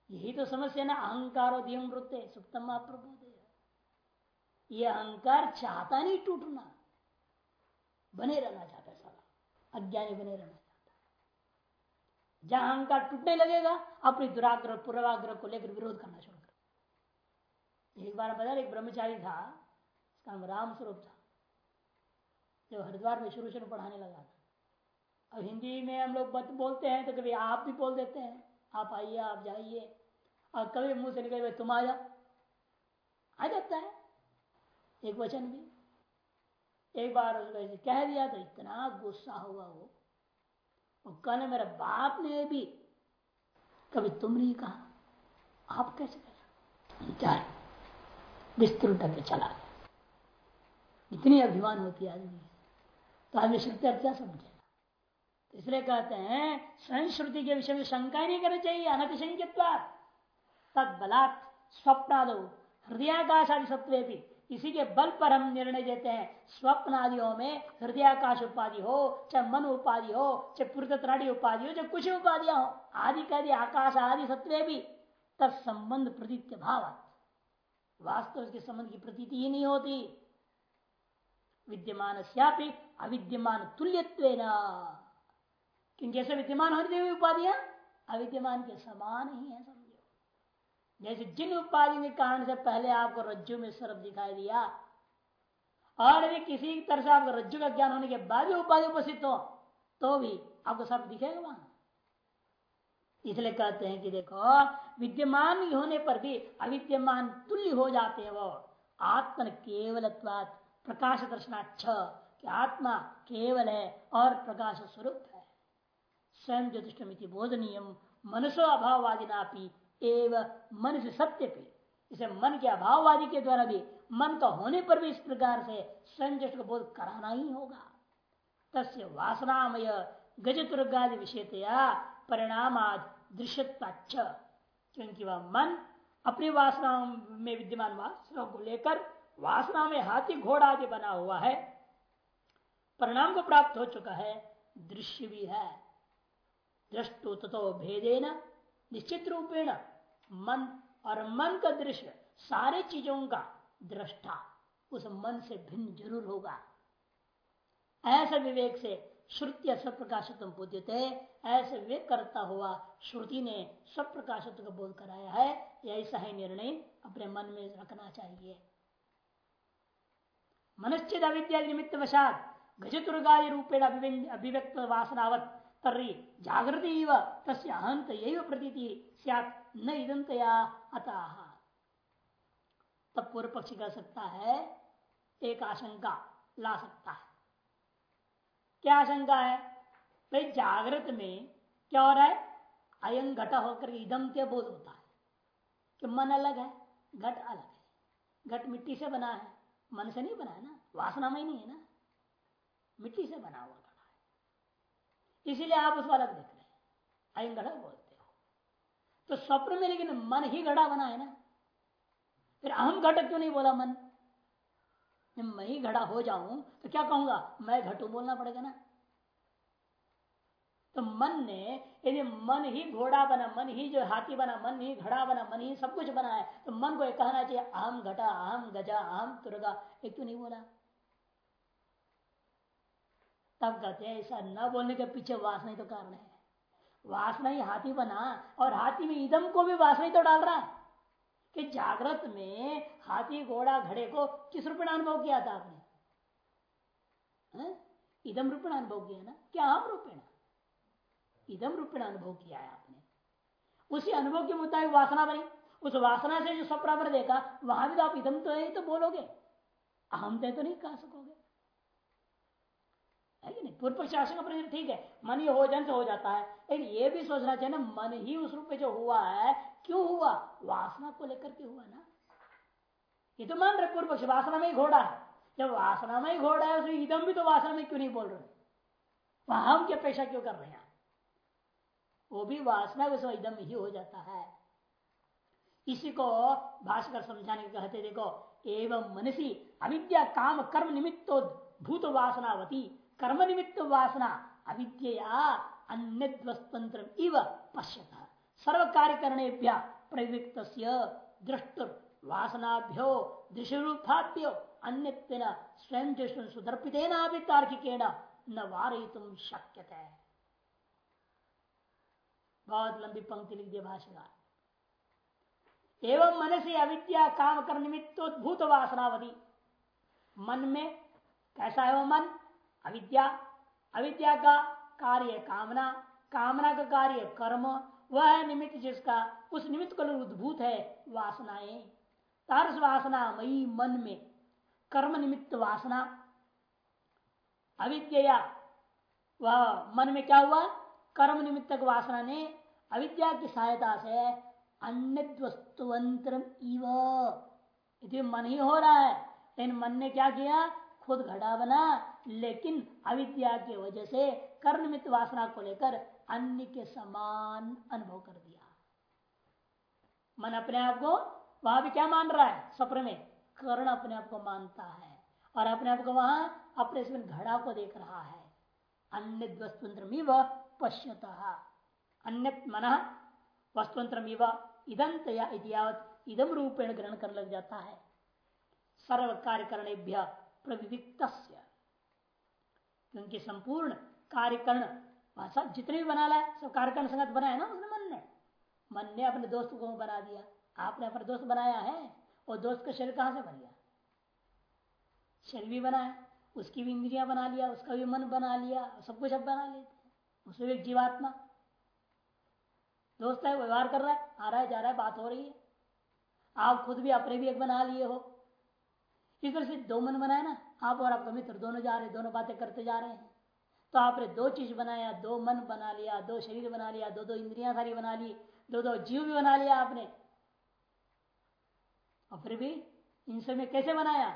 यही तो समस्या ना, अहंकार और दियम वृत्ते सुप्तम प्रबोध ये अहंकार चाहता नहीं टूटना। बने रहना चाहता है सारा अज्ञानी बने रहना चाहता जहाँ अहंकार टूटने लगेगा, अपनी दुराग्रह, पूर्वाग्रह को लेकर विरोध करना शुरू कर। एक बार बता एक ब्रह्मचारी था उसका नाम राम स्वरूप था। जो हरिद्वार में शुरू शुरू पढ़ाने लगा था। अब हिंदी में हम लोग बोलते हैं तो कभी आप भी बोल देते हैं, आप आइए, आप जाइए। और कभी मुँह से निकले, तुम आ जा आ जाता है। एक वचन भी। एक बार उसको कह दिया तो इतना गुस्सा हुआ वो। और कहने, मेरे बाप ने भी कभी तुम नहीं कहा। आप कैसे कह जाए बिस्तर के चला गया। इतनी अभिमान होती है आदमी तो आदमी श्रुति क्या समझेगा इसलिए कहते हैं स्वयं श्रुति के विषय में शंका नहीं करनी चाहिए अनतिशंकित तद बलात् स्वप्नादो हृदयाकाश आदि सत्व भी इसी के बल पर हम निर्णय देते हैं स्वप्न आदियों में हृदयाकाश उपाधि हो, चाहे मन उपाधि हो, चाहे पुरत्राड़ी उपाधि हो, चाहे कुछ उपाधियाँ हो आदि का आकाश आदि सत्व भी तत्संबंध प्रतीत भाव वास्तव के संबंध की प्रतीति ही नहीं होती। विद्यमान अविद्यमान क्योंकि ऐसे विद्यमान होने हुई उपाधियाँ अविद्यमान के समान ही है समझो जैसे जिन उपाधि के कारण से पहले आपको रज्जु में सर्प दिखाई दिया, और यदि किसी तरह से आपको रज्जु का ज्ञान होने के बाद भी उपाधि उपस्थित हो तो भी आपको सर्प दिखेगा वहाँ। इसलिए कहते हैं कि देखो, विद्यमान होने पर भी अविद्यमान तुल्य हो जाते हैं। वो आत्मन केवल प्रकाश दर्शनाक्ष कि आत्मा केवल है और प्रकाश स्वरूप है। स्वयं ज्योतिषमिति बोधनीय मनसो अभाववादी एवं मन से सत्य पे इसे मन के अभाववादी के द्वारा भी, मन का होने पर भी इस प्रकार से स्वयं को बोध कराना ही होगा। तस्य वासनामय गजतुर्गादि विषयतया परिणाम दृश्यताक्ष क्योंकि वह मन अपनी वासना में विद्यमान वासना को लेकर वासना में हाथी घोड़ा आदि बना हुआ है परिणाम को प्राप्त हो चुका है, दृश्य भी है। दृष्टु तथो भेदेन, निश्चित रूपेण मन और मन का दृश्य सारे चीज़ों का दृष्टा, उस मन से भिन्न ज़रूर होगा। ऐसे विवेक से श्रुति सब प्रकाशित बुद्धते ऐसे विवेक करता हुआ श्रुति ने सब प्रकाशित का बोध कराया है ऐसा ही निर्णय अपने मन में रखना चाहिए। मनश्चित अविद्या निमित्त वशात गजतुर्गाय रूपेण अभिव्यक्त वासनावत तर्री जागृति तस्य अहंत यही प्रतीति न इदंतया अतः। तब पूर्व पक्षी कर सकता है, एक आशंका, ला सकता है। क्या आशंका है? भाई, जागृत में क्या हो रहा है? अयं घटा होकर इदम के बोध होता है कि मन अलग है, घट अलग है। घट मिट्टी से बना है, मन से नहीं बना है ना? वासना में ही नहीं है ना? मिट्टी से बना हुआ घड़ा है। इसीलिए आप उसको अलग देख रहे हैं। अयन बोलते हो। तो स्वप्न में लेकिन मन ही घड़ा बना है ना। फिर अहम घटक क्यों नहीं बोला मन? मैं ही घड़ा हो जाऊँ तो क्या कहूँगा? मैं घटू बोलना पड़ेगा ना। तो मन ने, यदि मन ही घोड़ा बना, मन ही जो हाथी बना, मन ही घड़ा बना, मन ही सब कुछ बना है तो मन को कहना चाहिए, अहम घटा, अहम गजा, अहम तुर्गा। एक तो नहीं बोला? तब कहते हैं, ऐसा न बोलने के पीछे वासना ही तो कारण है। वासना ही हाथी बना और हाथी में इदम को भी वासना ही तो डाल रहा है। कि जागृत में हाथी, घोड़ा, घड़े को किस रूप में अनुभव किया था आपने? इदम रूपेण अनुभव किया ना? क्या आम रूपेण इदम रूपेण अनुभव किया है आपने। उसी अनुभव के मुताबिक वासना बनी। उस वासना से जो स्वप्रावर देखा, वहाँ भी तो आप इदम तो है तो बोलोगे। अहम तय तो नहीं कह सकोगे। है कि नहीं? पूर्व पक्ष आशंका प्रश्न, ठीक है, मन ही हो जाने से हो जाता है। लेकिन ये भी सोचना चाहिए ना, मन ही उस रूप में जो हुआ है, क्यों हुआ? वासना को लेकर के हुआ ना। ये तो मान रहे पूर्व पक्ष वासना में ही घोड़ा है। जब वासना में ही घोड़ा है उसमें इदम भी तो वासना में क्यों नहीं बोल रहे? वहाँ हम की अपेक्षा क्यों कर रहे हैं? वो भी वासना विषय इदम ही हो जाता है। इसी को भाषकर समझाने के कहते देखो, एवं मनसी अविद्या काम कर्म निमित्तो भूत वासनावती। कर्म निमित्त वासना अविद्या अन्य इव पश्यत। सर्व कार्य करने प्रयुक्त दृष्टु वासनाभ्यो दृश्यूपाभ्यो अन्य स्वयं दृष्टि सुदर्पितेना तार्किकेण न वारयितुम शक्य बहुत लंबी पंक्ति लिख दिया भाषा एवं मन से अविद्या काम कर निमित्तोद्भूत वासनावधि मन में कैसा है वो मन? अविद्या अविद्या का कार्य कामना कामना का कार्य कर्म, वह है निमित्त जिसका उस निमित्त को उद्भूत है, वासनाएँ। तारस वासना मई मन में, कर्म निमित्त वासना। अविद्या वह मन में क्या हुआ? कर्म निमित्त वासना ने अविद्या की सहायता से अन्य वस्तुअंतर मन ही हो रहा है। लेकिन मन ने क्या किया? खुद घड़ा बना लेकिन अविद्या की वजह से कर्ण मित वासना को लेकर अन्य के समान अनुभव कर दिया। मन अपने आप को वहाँ भी क्या मान रहा है? स्वप्न में। कर्ण अपने आप को मानता है और अपने आप को वहाँ अपने घड़ा को देख रहा है। अन्य वस्तुंत्र पश्यत। अन्य मन वस्तुंत्र इदम रूपेण ग्रहण कर लग जाता है। सर्व कार्य करने प्रविविक्त क्योंकि संपूर्ण कार्यकर्ण कार्यकरण जितने भी बना लाए सब कार्यकरण संगत बनाया ना, उसने मन ने। मन ने अपने दोस्त को बना दिया। आपने अपना दोस्त बनाया है, और दोस्त का शरीर कहाँ से बन गया? शरीर भी बनाया उसकी भी इंद्रिया बना लिया, उसका भी मन बना लिया, सब कुछ अब बना लेते उसमें भी एक जीवात्मा। दोस्त है, व्यवहार कर रहा है, आ रहा है, जा रहा है, बात हो रही है। आप खुद भी अपने भी एक बना लिए हो। इस तरह से दो मन बनाए ना, आप और आपका मित्र दोनों जा रहे हैं, दोनों बातें करते जा रहे हैं। तो आपने दो चीज़ बनाया, दो मन बना लिया, दो शरीर बना लिया, दो दो इंद्रियाँ सारी बना ली, दो दो जीव भी बना लिया आपने। और फिर भी इन सब में कैसे बनाया?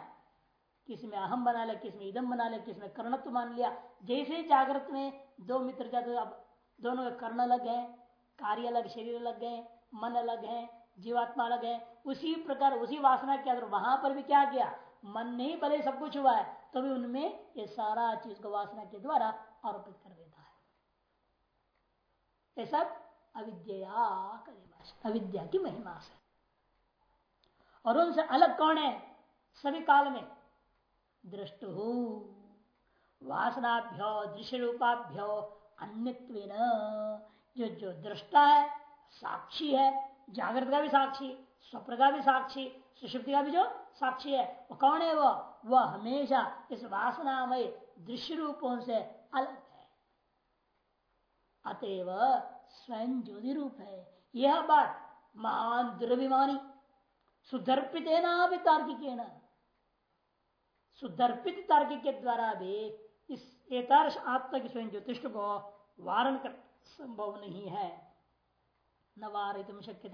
किसी में अहम बना लिया, किसी में इदम बना लिया, किसी में कर्णत्व मान लिया। जैसे जागृत में दो मित्र जाते अब दोनों के कर्ण अलग है, कार्य अलग, शरीर अलग है, मन अलग है, जीवात्मा अलग है, उसी प्रकार, उसी वासना के अंदर वहाँ पर भी क्या किया? मन नहीं, भले सब कुछ हुआ है तो भी उनमें ये सारा चीज़ को वासना के द्वारा आरोपित कर देता है। ये सब अविद्या अविद्या की महिमा से। और उनसे अलग कौन है? सभी काल में दृष्ट हो। वासनाभ्यो दृश्य रूपाभ्यो अन्य जो जो दृष्टा है, साक्षी है, जागृत का भी साक्षी, स्वप्न का भी साक्षी सुषुप्ति का भी जो साक्षी है, वो कौन है वो? वह हमेशा इस वासनामय दृश्य रूपों से अलग है। अतएव स्वयं ज्योति रूप है। यह बात महान दुर्भिमानी सुदर्पित है ना भी तार्किक है ना सुदर्पित तार्किक के द्वारा भी इस एतार्श आत्मा की स्वयं ज्योतिष को वारण कर संभव नहीं है। न वारित शक्य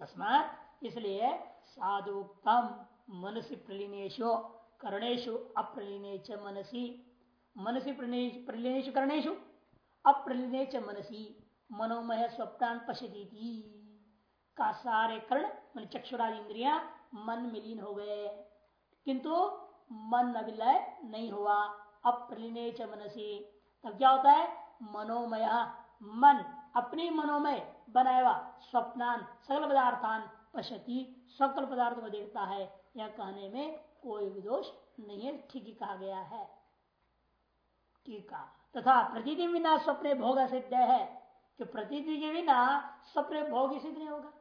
तस्मात इसलिए साधुक्तम मनसी प्रलीनेशु कर्णेशु अप्रलीने च मनसी। मनसी प्रलीनेशु कर्णेशु अप्रलीने च मनसी। मनोमय स्वप्नान पश्यती का सारे कर्ण, मन चक्षुरादि इंद्रिया मन मिलीन हो गए। किंतु मन अभिलय नहीं हुआ। अप्रलीने च मनसी। तब क्या होता है? मनोमय। मन, अपनी मनोमय बनाया स्वप्नान, सकल पदार्थान पश्यति सकल पदार्थ को देखता है। यह कहने में कोई भी दोष नहीं है, ठीक ही कहा गया है। टीका तथा प्रतिदिन बिना स्वप्न भोग सिद्ध है। कि प्रतिदिन के बिना स्वप्न भोग ही सिद्ध नहीं होगा।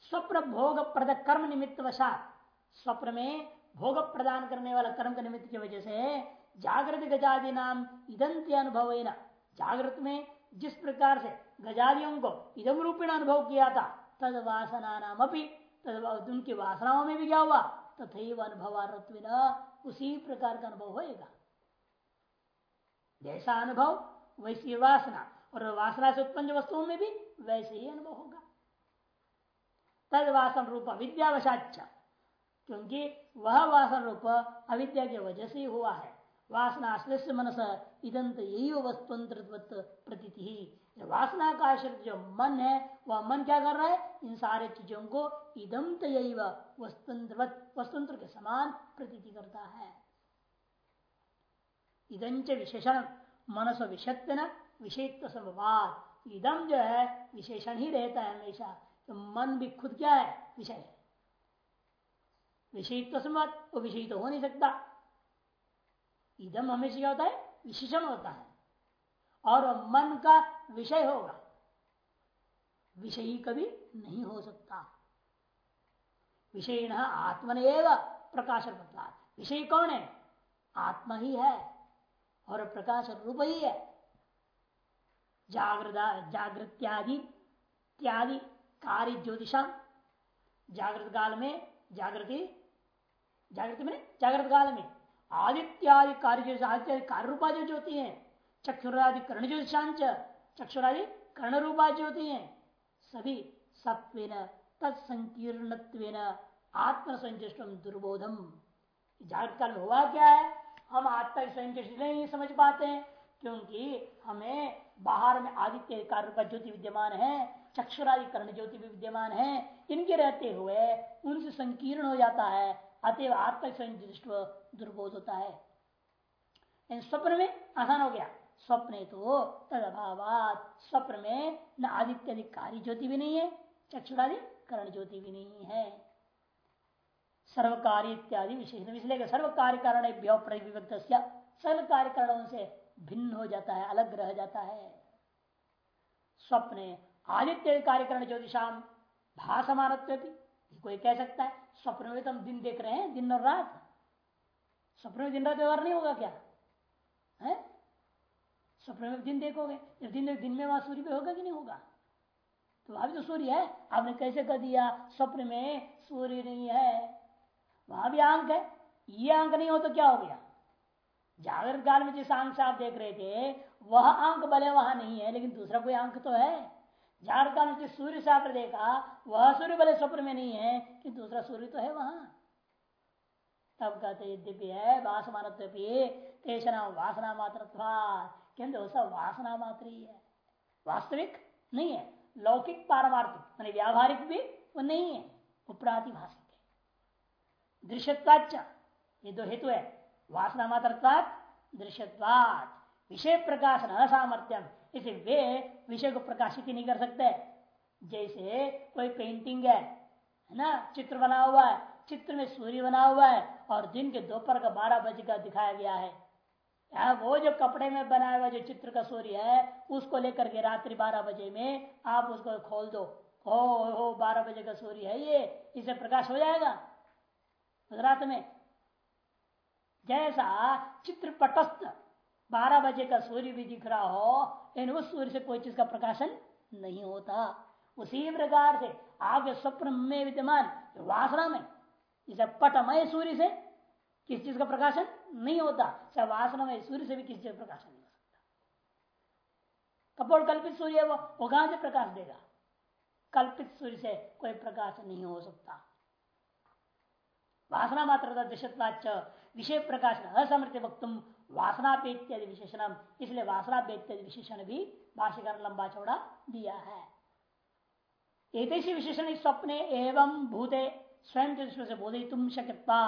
स्वप्न भोग प्रद कर्म निमित्त वशात। स्वप्न में भोग प्रदान करने वाला कर्म के निमित्त की वजह से जागृत गजादि नाम इदंत अनुभव जागृत में जिस प्रकार से गजादियों को इदम रूपेण अनुभव किया था तद वासना नाम अपनी उनकी वासनाओं में भी क्या हुआ? तथा अनुभव उसी प्रकार का अनुभव होएगा। जैसा अनुभव, वैसी वासना। और वासना से उत्पन्न वस्तुओं में भी, वैसे ही अनुभव होगा। तद वासन रूप अविद्यावशाच क्योंकि वह वासन रूप अविद्या की वजह से हुआ है। वासना मनस इदंत यही वस्तुंत्र प्रती वासना का आश्रित जो मन है, वह मन क्या कर रहा है? इन सारे चीज़ों को इदम तय वस्तुंत्र वस्तुंत्र के समान प्रतीति करता है। इदंच विशेषण, मनस विषत्व न, विषयत्व संवाद इदम जो है, विशेषण ही रहता है हमेशा। तो मन भी खुद क्या है? विषय है। विषयत्व संवाद वो विषय तो हो नहीं सकता। इदम हमेशा क्या होता है? विशेषण होता है। और मन का विषय होगा। विषयी कभी नहीं हो सकता। विषय न आत्मन प्रकाश विषय कौन है? आत्मा ही है और प्रकाश रूप ही है। जागृत जागृत्यादि इत्यादि कार्य ज्योतिषा। जागृत काल में जागृति जागृति में जागृत काल में। आदित्यादि कार्य ज्योतिष आदित्य कार्य रूपा जो ज्योति है। चक्षुरादि कर्ण ज्योतिषांच चक्षुरादि कर्ण रूपा ज्योति है। सभी सत्वेन तत्संकीर्ण आत्म संचेष्ट दुर्बोधम जागृत काल हुआ क्या है? हम आत्मा की संचेष्ट नहीं समझ पाते हैं, क्योंकि हमें बाहर में आदित्य कार्य का ज्योति विद्यमान है, चक्षुरादि कर्ण ज्योति भी विद्यमान है। इनके रहते हुए उनसे संकीर्ण हो जाता है, अतएव आत्म दुर्बोध होता है। स्वप्न में आसान हो गया। स्वप्न तो तद अभाव स्वप्न में न आदित्य कार्य ज्योति भी नहीं है, चक्षुरादि कर्ण ज्योति भी नहीं है। सर्व कार्य इत्यादि विशेष इसलिए सर्व कार्य कारण विभक्त सर्व कार्य कारणों से भिन्न हो जाता है, अलग रह जाता है। स्वप्न आदित्य कार्यकरण ज्योतिषाम भाषमान कोई कह सकता है, स्वप्न में तो हम दिन देख रहे हैं, दिन और रात। स्वप्न में दिन रात व्यवहार नहीं होगा क्या? है? स्वप्न में दिन देखोगे जब दिन दिन में वहाँ सूर्य भी होगा कि नहीं होगा? तो वहाँ भी तो सूर्य है। आपने कैसे कह दिया? स्वप्न में सूर्य नहीं है। वहाँ भी अंक है। ये अंक नहीं हो तो क्या हो गया? जागृत काल में जिस अंक से आप देख रहे थे, वह अंक भले वहाँ नहीं है, लेकिन दूसरा कोई अंक तो है। जागृत काल में जिस सूर्य से आपने देखा, वह सूर्य भले स्वप्न में नहीं है कि दूसरा सूर्य तो है वहाँ। तब कहते यद्यपि है वासमान तेषणा वासना मात्र किंतु सब वासना मात्र ही है। वास्तविक नहीं है। लौकिक पारमार्थिक मान व्यावहारिक भी वो नहीं है। प्रातिभाषिक है। दृश्यवाच ये दो हेतु है। वासना मात्र दृश्यवाद विषय प्रकाशन असामर्थ्यम। इसे वे विषय को प्रकाशित ही नहीं कर सकते। जैसे कोई पेंटिंग है है ना? चित्र बना हुआ है। चित्र में सूर्य बना हुआ है और दिन के दोपहर का बारह बजे का दिखाया गया है। वो जो कपड़े में बनाया हुआ जो चित्र का सूर्य है, उसको लेकर के रात्रि बारह बजे में आप उसको खोल दो। हो हो बारह बजे का सूर्य है ये, इसे प्रकाश हो जाएगा रात में। जैसा चित्र पटस्थ बारह बजे का सूर्य भी दिख रहा हो, लेकिन उस सूर्य से कोई चीज़ का प्रकाशन नहीं होता। उसी प्रकार से आपके स्वप्न में विद्यमान वासना में, इसे पटमय सूर्य से किस चीज़ का प्रकाशन नहीं होता। चाहे वासना में सूर्य से भी किसी चीज़ प्रकाशन नहीं हो सकता। कपोल कल्पित सूर्य वो वो कहाँ से प्रकाश देगा? कल्पित सूर्य से कोई प्रकाश नहीं हो सकता। वासना मात्र दिशत्वाच विषय प्रकाश असमर्थ वक्तुम वासना पे इत्यादि विशेषण इसलिए वासना पे इत्यादि विशेषण भी भाष्यकार लंबा चौड़ा दिया है। एक विशेषण स्वप्ने एवं भूते, स्वयं से बोधित तुम शक्यता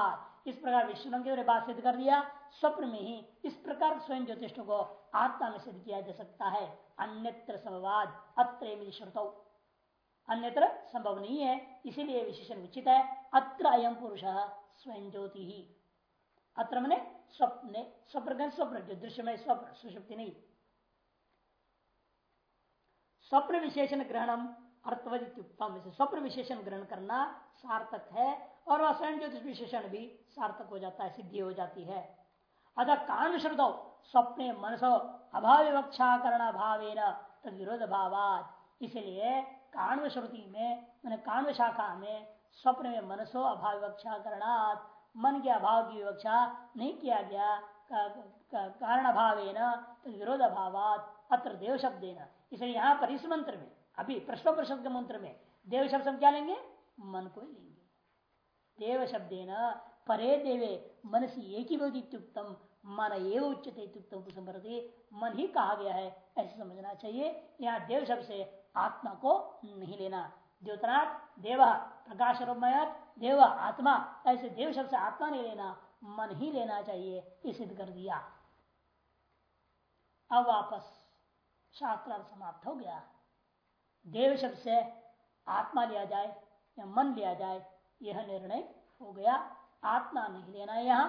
इस प्रकार विष्णु के बात सिद्ध कर दिया, स्वप्न में ही इस प्रकार स्वयं ज्योतिष को आत्मा में सिद्ध किया जा सकता है। अन्यत्र समवाद अत्र श्रुतौ। अन्यत्र संभव नहीं है, इसीलिए विशेषण उचित है। अत्र अयम पुरुष स्वयं ज्योति। ही अत्र मैंने स्वप्न स्वप्न स्वप्न, जो दृश्य में स्वप्न, सुषुप्ति नहीं। स्वप्न विशेषण ग्रहणम अर्थवदित्युक्तम। स्वप्न विशेषण ग्रहण करना सार्थक है। और वह स्वयं ज्योतिष विशेषण भी सार्थक हो जाता है, सिद्धि हो जाती है। अतः कारण श्रुतौ, स्वप्ने मनसो अभाव विवक्षा करण भाव तद विरोध भावात इसलिए काण्व श्रुति में, मैंने काण्व शाखा में स्वप्न में मनसो अभाव विवक्षा करणात मन के अभाव की विवक्षा नहीं किया गया। कारण अभाव विरोध अभावात अत्र देव शब्द इसलिए यहाँ पर इस मंत्र में, अभी प्रश्न प्रश्न के मंत्र में देव शब्द हम क्या लेंगे? मन को लेंगे। देव शब्द परे देवे मनसी एक ही मन एवं उच्चते उत्तम मन ही कहा गया है, ऐसे समझना चाहिए। यहाँ देव शब्द से आत्मा को नहीं लेना। द्योतनाथ देव प्रकाश देव आत्मा, ऐसे देव शब्द से आत्मा नहीं लेना, मन ही लेना चाहिए सिद्ध कर दिया। अब वापस शास्त्र समाप्त हो गया। देव शब्द से आत्मा लिया जाए या मन लिया जाए यह निर्णय हो गया। आत्मा नहीं लेना यहाँ,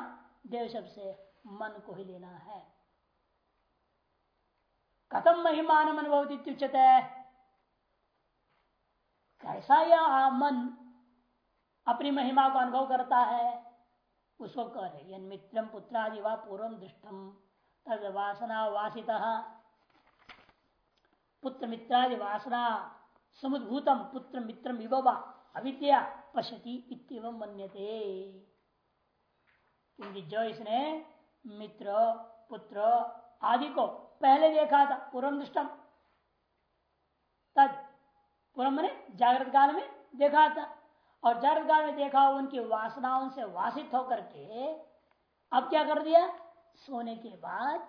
देव शब्द से मन को ही लेना है। कथम महिमान अनुभवती कैसा यह मन अपनी महिमा को अनुभव करता है? उसको कह रहे, यन मित्रम पुत्रादि व पूर्व दृष्टम तद वासना वासित। पुत्र मित्रादि वासना समुद्भूतम पुत्र मित्रम विभवा अविद्या। पश्यति इतम मन्यते। क्योंकि जो इसने मित्र, पुत्र आदि को पहले देखा था, पूर्व दृष्टम तद पूर्व मैंने जागृत काल में देखा था। और जागृत काल में देखा, उनकी वासनाओं से वासित होकर के अब क्या कर दिया? सोने के बाद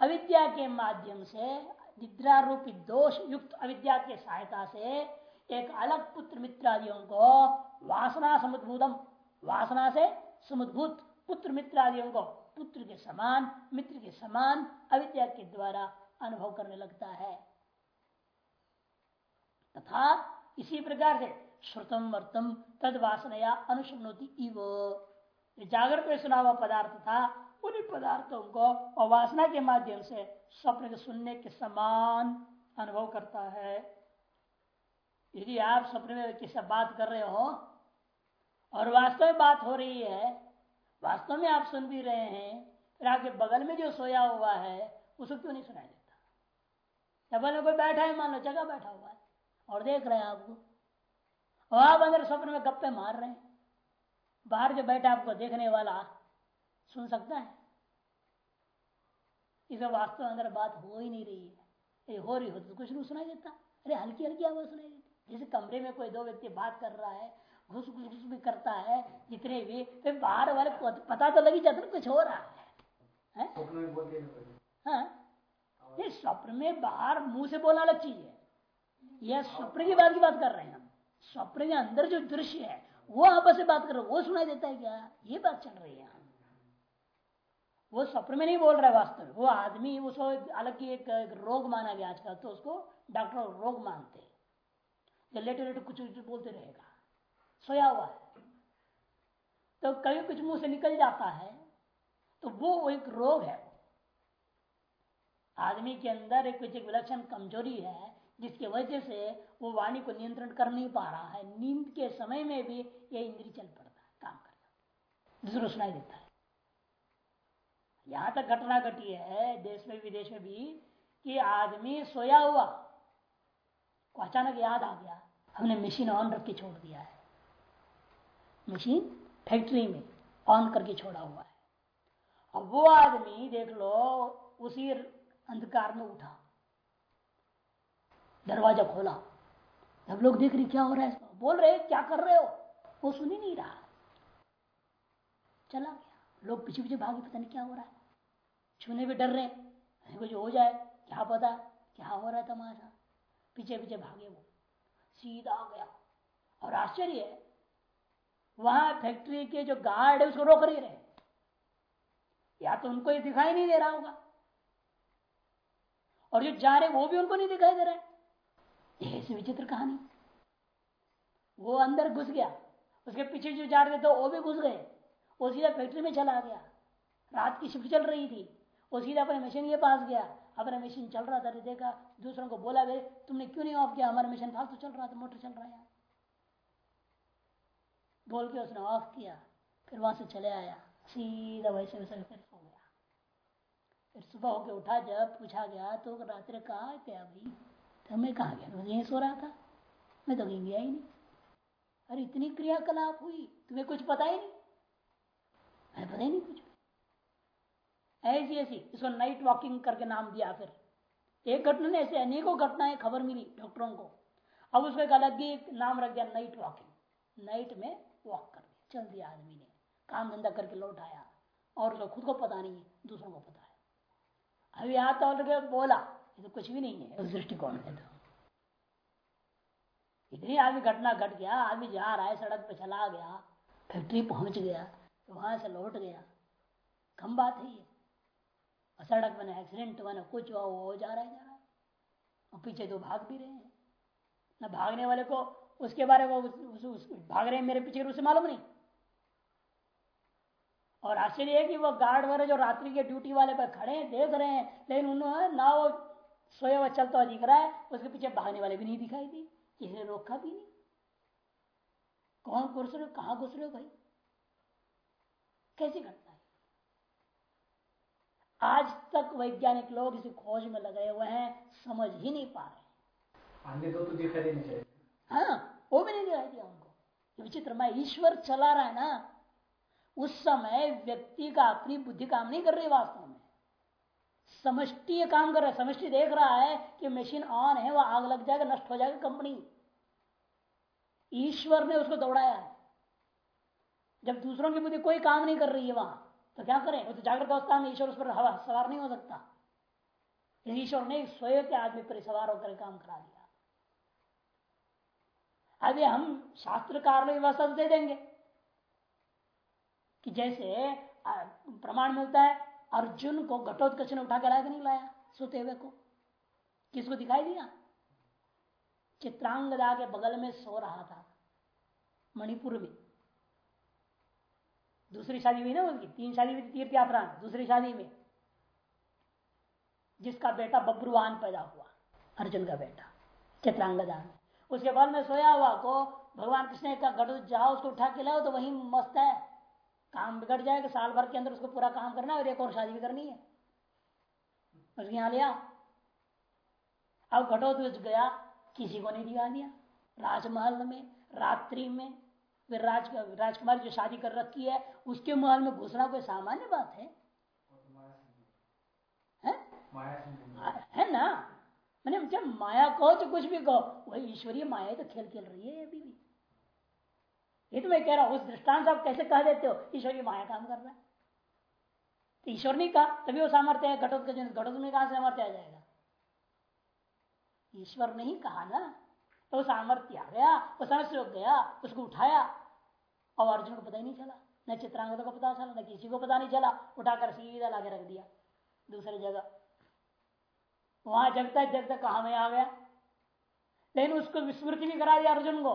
अविद्या के माध्यम से निद्रा रूपी दोष युक्त अविद्या के सहायता से एक अलग पुत्र मित्र आदियों को वासना समुद्भूतम। वासना से समुद्भूत पुत्र मित्र आदियों को पुत्र के समान, मित्र के समान अविद्या के द्वारा अनुभव करने लगता है। तथा इसी प्रकार से श्रुतम वर्तम तद वासनया अनुष्णोति इव जागृत में सुना हुआ पदार्थ था उन्हीं पदार्थों को वासना के माध्यम से स्वप्न के सुनने के समान अनुभव करता है। यदि आप स्वप्न में किसी बात कर रहे हो और वास्तव में बात हो रही है, वास्तव में आप सुन भी रहे हैं, फिर आपके बगल में जो सोया हुआ है उसको क्यों नहीं सुनाई देता? बगल में कोई बैठा है, मान लो, जगह बैठा हुआ है, और देख रहे हैं आपको। और आप अंदर स्वप्न में गप्पे मार रहे हैं। बाहर जो बैठा आपको देखने वाला सुन सकता है। इसे वास्तव अंदर बात हो ही नहीं रही है। ये हो रही हो तो कुछ नहीं सुनाई देता। अरे हल्की हल्की आवाज़ सुनाई देती। जैसे कमरे में कोई दो व्यक्ति बात कर रहा है घुस घुस घुस भी करता है जितने भी फिर बाहर वाले पता तो लगी जाता ना कुछ हो रहा है, हाँ? ये स्वप्न में बाहर मुँह से बोलना अलग चीज़ है। यह स्वप्न की बात की बात कर रहे हैं हम। स्वप्न के अंदर जो दृश्य है वो आपस से बात कर रहे वो सुनाई देता है क्या? ये बात चल रही है। वो स्वप्न में नहीं बोल रहा है वास्तव में। वो आदमी उसको अलग की एक, एक रोग माना गया आजकल तो उसको डॉक्टर रोग मानते हैं। लेटे लेटे कुछ कुछ बोलते रहेगा। सोया हुआ है। तो कभी कुछ मुँह से निकल जाता है तो वो एक रोग है। आदमी के अंदर एक कुछ एक विलक्षण कमज़ोरी है, जिसकी वजह से वो वाणी को नियंत्रण कर नहीं पा रहा है। नींद के समय में भी ये इंद्री चल पड़ता है, काम करता दूसरों सुनाई देता है। यहाँ तक घटना घटी है, देश में, विदेश में भी, कि आदमी सोया हुआ, को अचानक याद आ गया, हमने मशीन ऑन रख के छोड़ दिया है। मशीन फैक्ट्री में ऑन करके छोड़ा हुआ है। अब वो आदमी, देख लो, उसी अंधकार में उठा। दरवाज़ा खोला। सब लोग देख रहे क्या हो रहा है बोल रहे क्या कर रहे हो? वो सुन ही नहीं रहा। चला गया। लोग पीछे पीछे भागे, पता नहीं क्या हो रहा है। छूने भी डर रहे हैं। कुछ हो जाए, क्या पता? क्या हो रहा है तमाशा? पीछे पीछे भागे वो। सीधा गया। और आश्चर्य है वहाँ फैक्ट्री के जो गार्ड है, उसको रोक नहीं रहे। या तो उनको ये दिखाई नहीं दे रहा होगा। और जो जा रहे वो भी उनको नहीं दिखाई दे रहा है। ऐसी विचित्र कहानी। वो अंदर घुस गया। उसके पीछे जो जा रहे थे तो वो भी घुस गए। वो सीधा फैक्ट्री में चला गया। रात की शिफ्ट चल रही थी। वो सीधा अपने मशीन के पास गया। अपना मशीन चल रहा था। देखा, दूसरों को बोला गए तुमने क्यों नहीं ऑफ़ किया? हमारा मशीन फालतू चल रहा था, मोटर चल रहा है बोल के उसने ऑफ़ किया, फिर वहाँ से चले आया। सीधा वैसे वैसे फिर सो गया। फिर सुबह होके उठा, जब पूछा गया तो रात्रि कहा क्या भाई? तो मैं कहा गया? तो यहीं सो रहा था। मैं तो कहीं गया ही नहीं। अरे इतनी क्रियाकलाप हुई, तुम्हें कुछ पता ही नहीं? मैं पता ही नहीं कुछ। ऐसी ऐसी, इसको नाइट वॉकिंग करके नाम दिया फिर। एक घटना ने ऐसे अनेकों घटनाएँ खबर मिली डॉक्टरों को। अब उसको एक अलग ही नाम रख दिया नाइट वॉकिंग नाइट में वॉक कर दिया चल दिया आदमी ने। काम धंधा करके लौट आया। और उसको खुद को पता नहीं है, दूसरों को पता है। अभी यहाँ तो बोला, ये तो कुछ भी नहीं है। उस दृष्टिकोण में तो। इतनी आदमी घटना घट गया, आदमी जा रहा है, सड़क पर चला गया फैक्ट्री पहुँच गया तो वहाँ से लौट गया। कम बात है ये। सड़क बने एक्सीडेंट बने, कुछ हुआ, वो जा रहा है, जा रहा है। और पीछे तो भाग भी रहे हैं। न भागने वाले को उसके बारे में उस, उस, भाग रहे मेरे पीछे उसे मालूम नहीं। और आश्चर्य है कि वो गार्ड वाले जो रात्रि के ड्यूटी वाले पर खड़े हैं देख रहे हैं लेकिन उन्होंने ना वो सोया हुआ चलता हुआ दिख रहा है उसके पीछे भागने वाले भी नहीं दिखाई दी किसी ने रोका भी नहीं। कौन घुस रहे हो कहा घुस रहे हो भाई? कैसी घटना है? आज तक वैज्ञानिक लोग इसी खोज में लगे हुए हैं समझ ही नहीं पा रहे तो, तो दिखाई नहीं चाहिए हाँ वो भी नहीं दिखाई दिया उनको विचित्र मैं ईश्वर चला रहा है ना, उस समय व्यक्ति का अपनी बुद्धि काम नहीं कर रही वास्तव में। समष्टि काम कर रहा है, समष्टि देख रहा है कि मशीन ऑन है वह आग लग जाएगा, नष्ट हो जाएगा कंपनी ईश्वर ने उसको दौड़ाया जब दूसरों की बुद्धि कोई काम नहीं कर रही है वहाँ तो क्या करें? वो तो जागृत अवस्था में ईश्वर उस पर हवा सवार नहीं हो सकता। ईश्वर ने स्वयं के आदमी पर सवार होकर काम करा दिया। अभी हम शास्त्रकार में व्यवस्था दे देंगे। कि जैसे प्रमाण मिलता है, अर्जुन को घटोत्कच ने उठा के लाया नहीं लाया, सोते हुए को। किसको दिखाई दिया? चित्रांगदा के बगल में सो रहा था, मणिपुर में। दूसरी शादी हुई ना उनकी, तीन शादी हुई तीर्थ यात्रा दूसरी शादी में। जिसका बेटा बब्रुवान पैदा हुआ, अर्जुन का बेटा, चित्रांगदा में। उसके बाद में सोया हुआ को भगवान कृष्ण का गढ़ जाओ उसको उठा के लाओ तो वही मस्त है। काम बिगड़ जाएगा साल भर के अंदर उसको पूरा काम करना है और एक और शादी भी करनी है। उसके यहाँ लिया अब घटोत्कच गया किसी को नहीं दिखा दिया। राजमहल में रात्रि में फिर राज राजकुमारी जो शादी कर रखी है उसके महल में घुसना कोई सामान्य बात है? है, है ना? मैंने जब माया कहो तो कुछ भी कहो। वही ईश्वरीय माया तो खेल खेल रही है अभी भी। ये तो मैं कह रहा हूँ, उस दृष्टांत आप कैसे कह देते हो, ईश्वरीय माया काम कर रहा है। तो ईश्वर नहीं कहा, तभी वो सामर्थ्य है घटोत का घटोत में कहा सामर्थ्य आ जाएगा? ईश्वर ने ही कहा ना तो सामर्थ्य आ गया, वो समझ हो गया, उसको उठाया और अर्जुन को पता ही नहीं चला, न चित्रांगता को पता चला, न किसी को पता नहीं चला, उठाकर सीधा लाके रख दिया, दूसरी जगह। वहाँ जगता जगता कहा में आ गया? लेकिन उसको विस्मृति भी करा दिया अर्जुन को।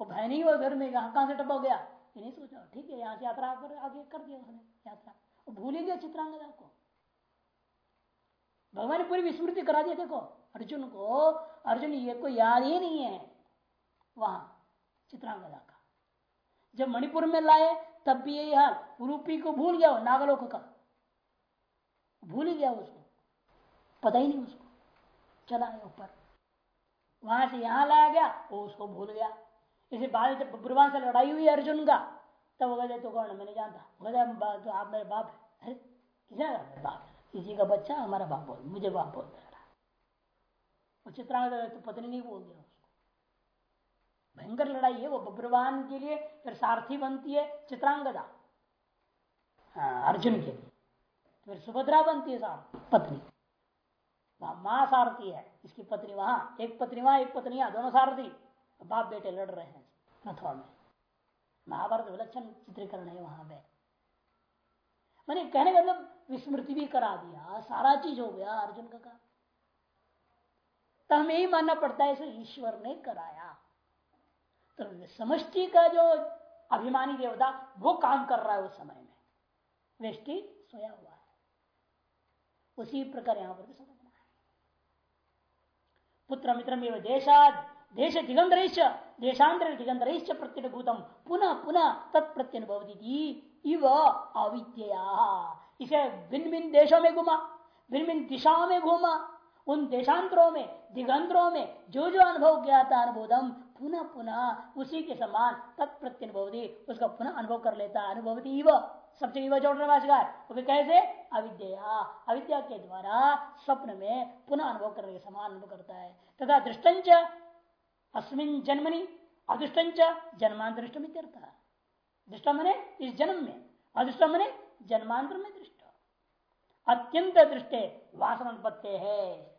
वो भय नहीं हुआ घर में, कहा से टपक गया ये नहीं सोचा। ठीक है, यहाँ से यात्रा पर आगे कर दिया उसने यात्रा। भूल ही गया चित्रांगदा को। भगवान ने पूरी विस्मृति करा दिया देखो, अर्जुन को। अर्जुन, ये को याद ही नहीं है वहाँ, चित्रांगदा का। जब मणिपुर में लाए, तब भी यही हाल रूपी को भूल गया नागलोक का। भूल ही गया उसको। पता ही नहीं उसको। चला गया ऊपर। वहाँ से यहाँ लाया गया वो उसको भूल गया। इसे बाद बुरवान से लड़ाई हुई अर्जुन का तब वो कहते तो कौन मैं नहीं जानता। तो आप मेरे बाप है। किसे बाप किसी का बच्चा हमारा बाप बोल मुझे बाप बोल रहा वो चित्रांग तो पत्नी नहीं बोल दिया उसको। भयंकर लड़ाई है वो बब्रवान के लिए फिर सारथी बनती है चित्रांगदा। हाँ, अर्जुन के लिए। फिर सुभद्रा बनती है सार पत्नी। माँ सारथी है, इसकी पत्नी वहाँ, एक पत्नी वहाँ, एक पत्नी दोनों सारथी। बाप बेटे लड़ रहे हैं रथवा में। महाभारत विलक्षण चित्रीकरण है वहाँ पे। मैंने कहने का मतलब विस्मृति भी करा दिया, सारा चीज़ हो गया अर्जुन का काम। तो हमें यही मानना पड़ता है इसे ईश्वर ने कराया। तो समष्टि का जो अभिमानी देवता, वो काम कर रहा है उस समय में। वृष्टि सोया हुआ है। उसी प्रकार यहाँ पर भी समझना है पुत्र मित्र देश दिगंधर देशांतर दिगंधर प्रत्यनुभूतम। पुनः पुनः तत्प्रत्यनुभवती इव अविद्या इसे भिन्न भिन्न देशों में घुमा भिन्न भिन्न दिशाओं में घूमा। उन देशांतरों में, दिगंतरों में जो जो अनुभव किया था अनुभूतम, पुनः पुनः उसी के समान तत्प्रत्यनुभवती उसका पुनः अनुभव कर लेता, अनुभवती इव। सब जगह जोड़ने वाला वो कैसे अविद्या। अविद्या के द्वारा स्वप्न में पुनः अनुभव करने के समान अनुभव करता है। तथा दृष्टंच अस्मिन जन्मनि अदृष्ट जन्मांतरिष्ट दृष्ट मने इस जन्म में, अदृष्ट मने जन्मांतर में दृष्ट। अत्यंत दृष्टे वासन उत्पत्ति है।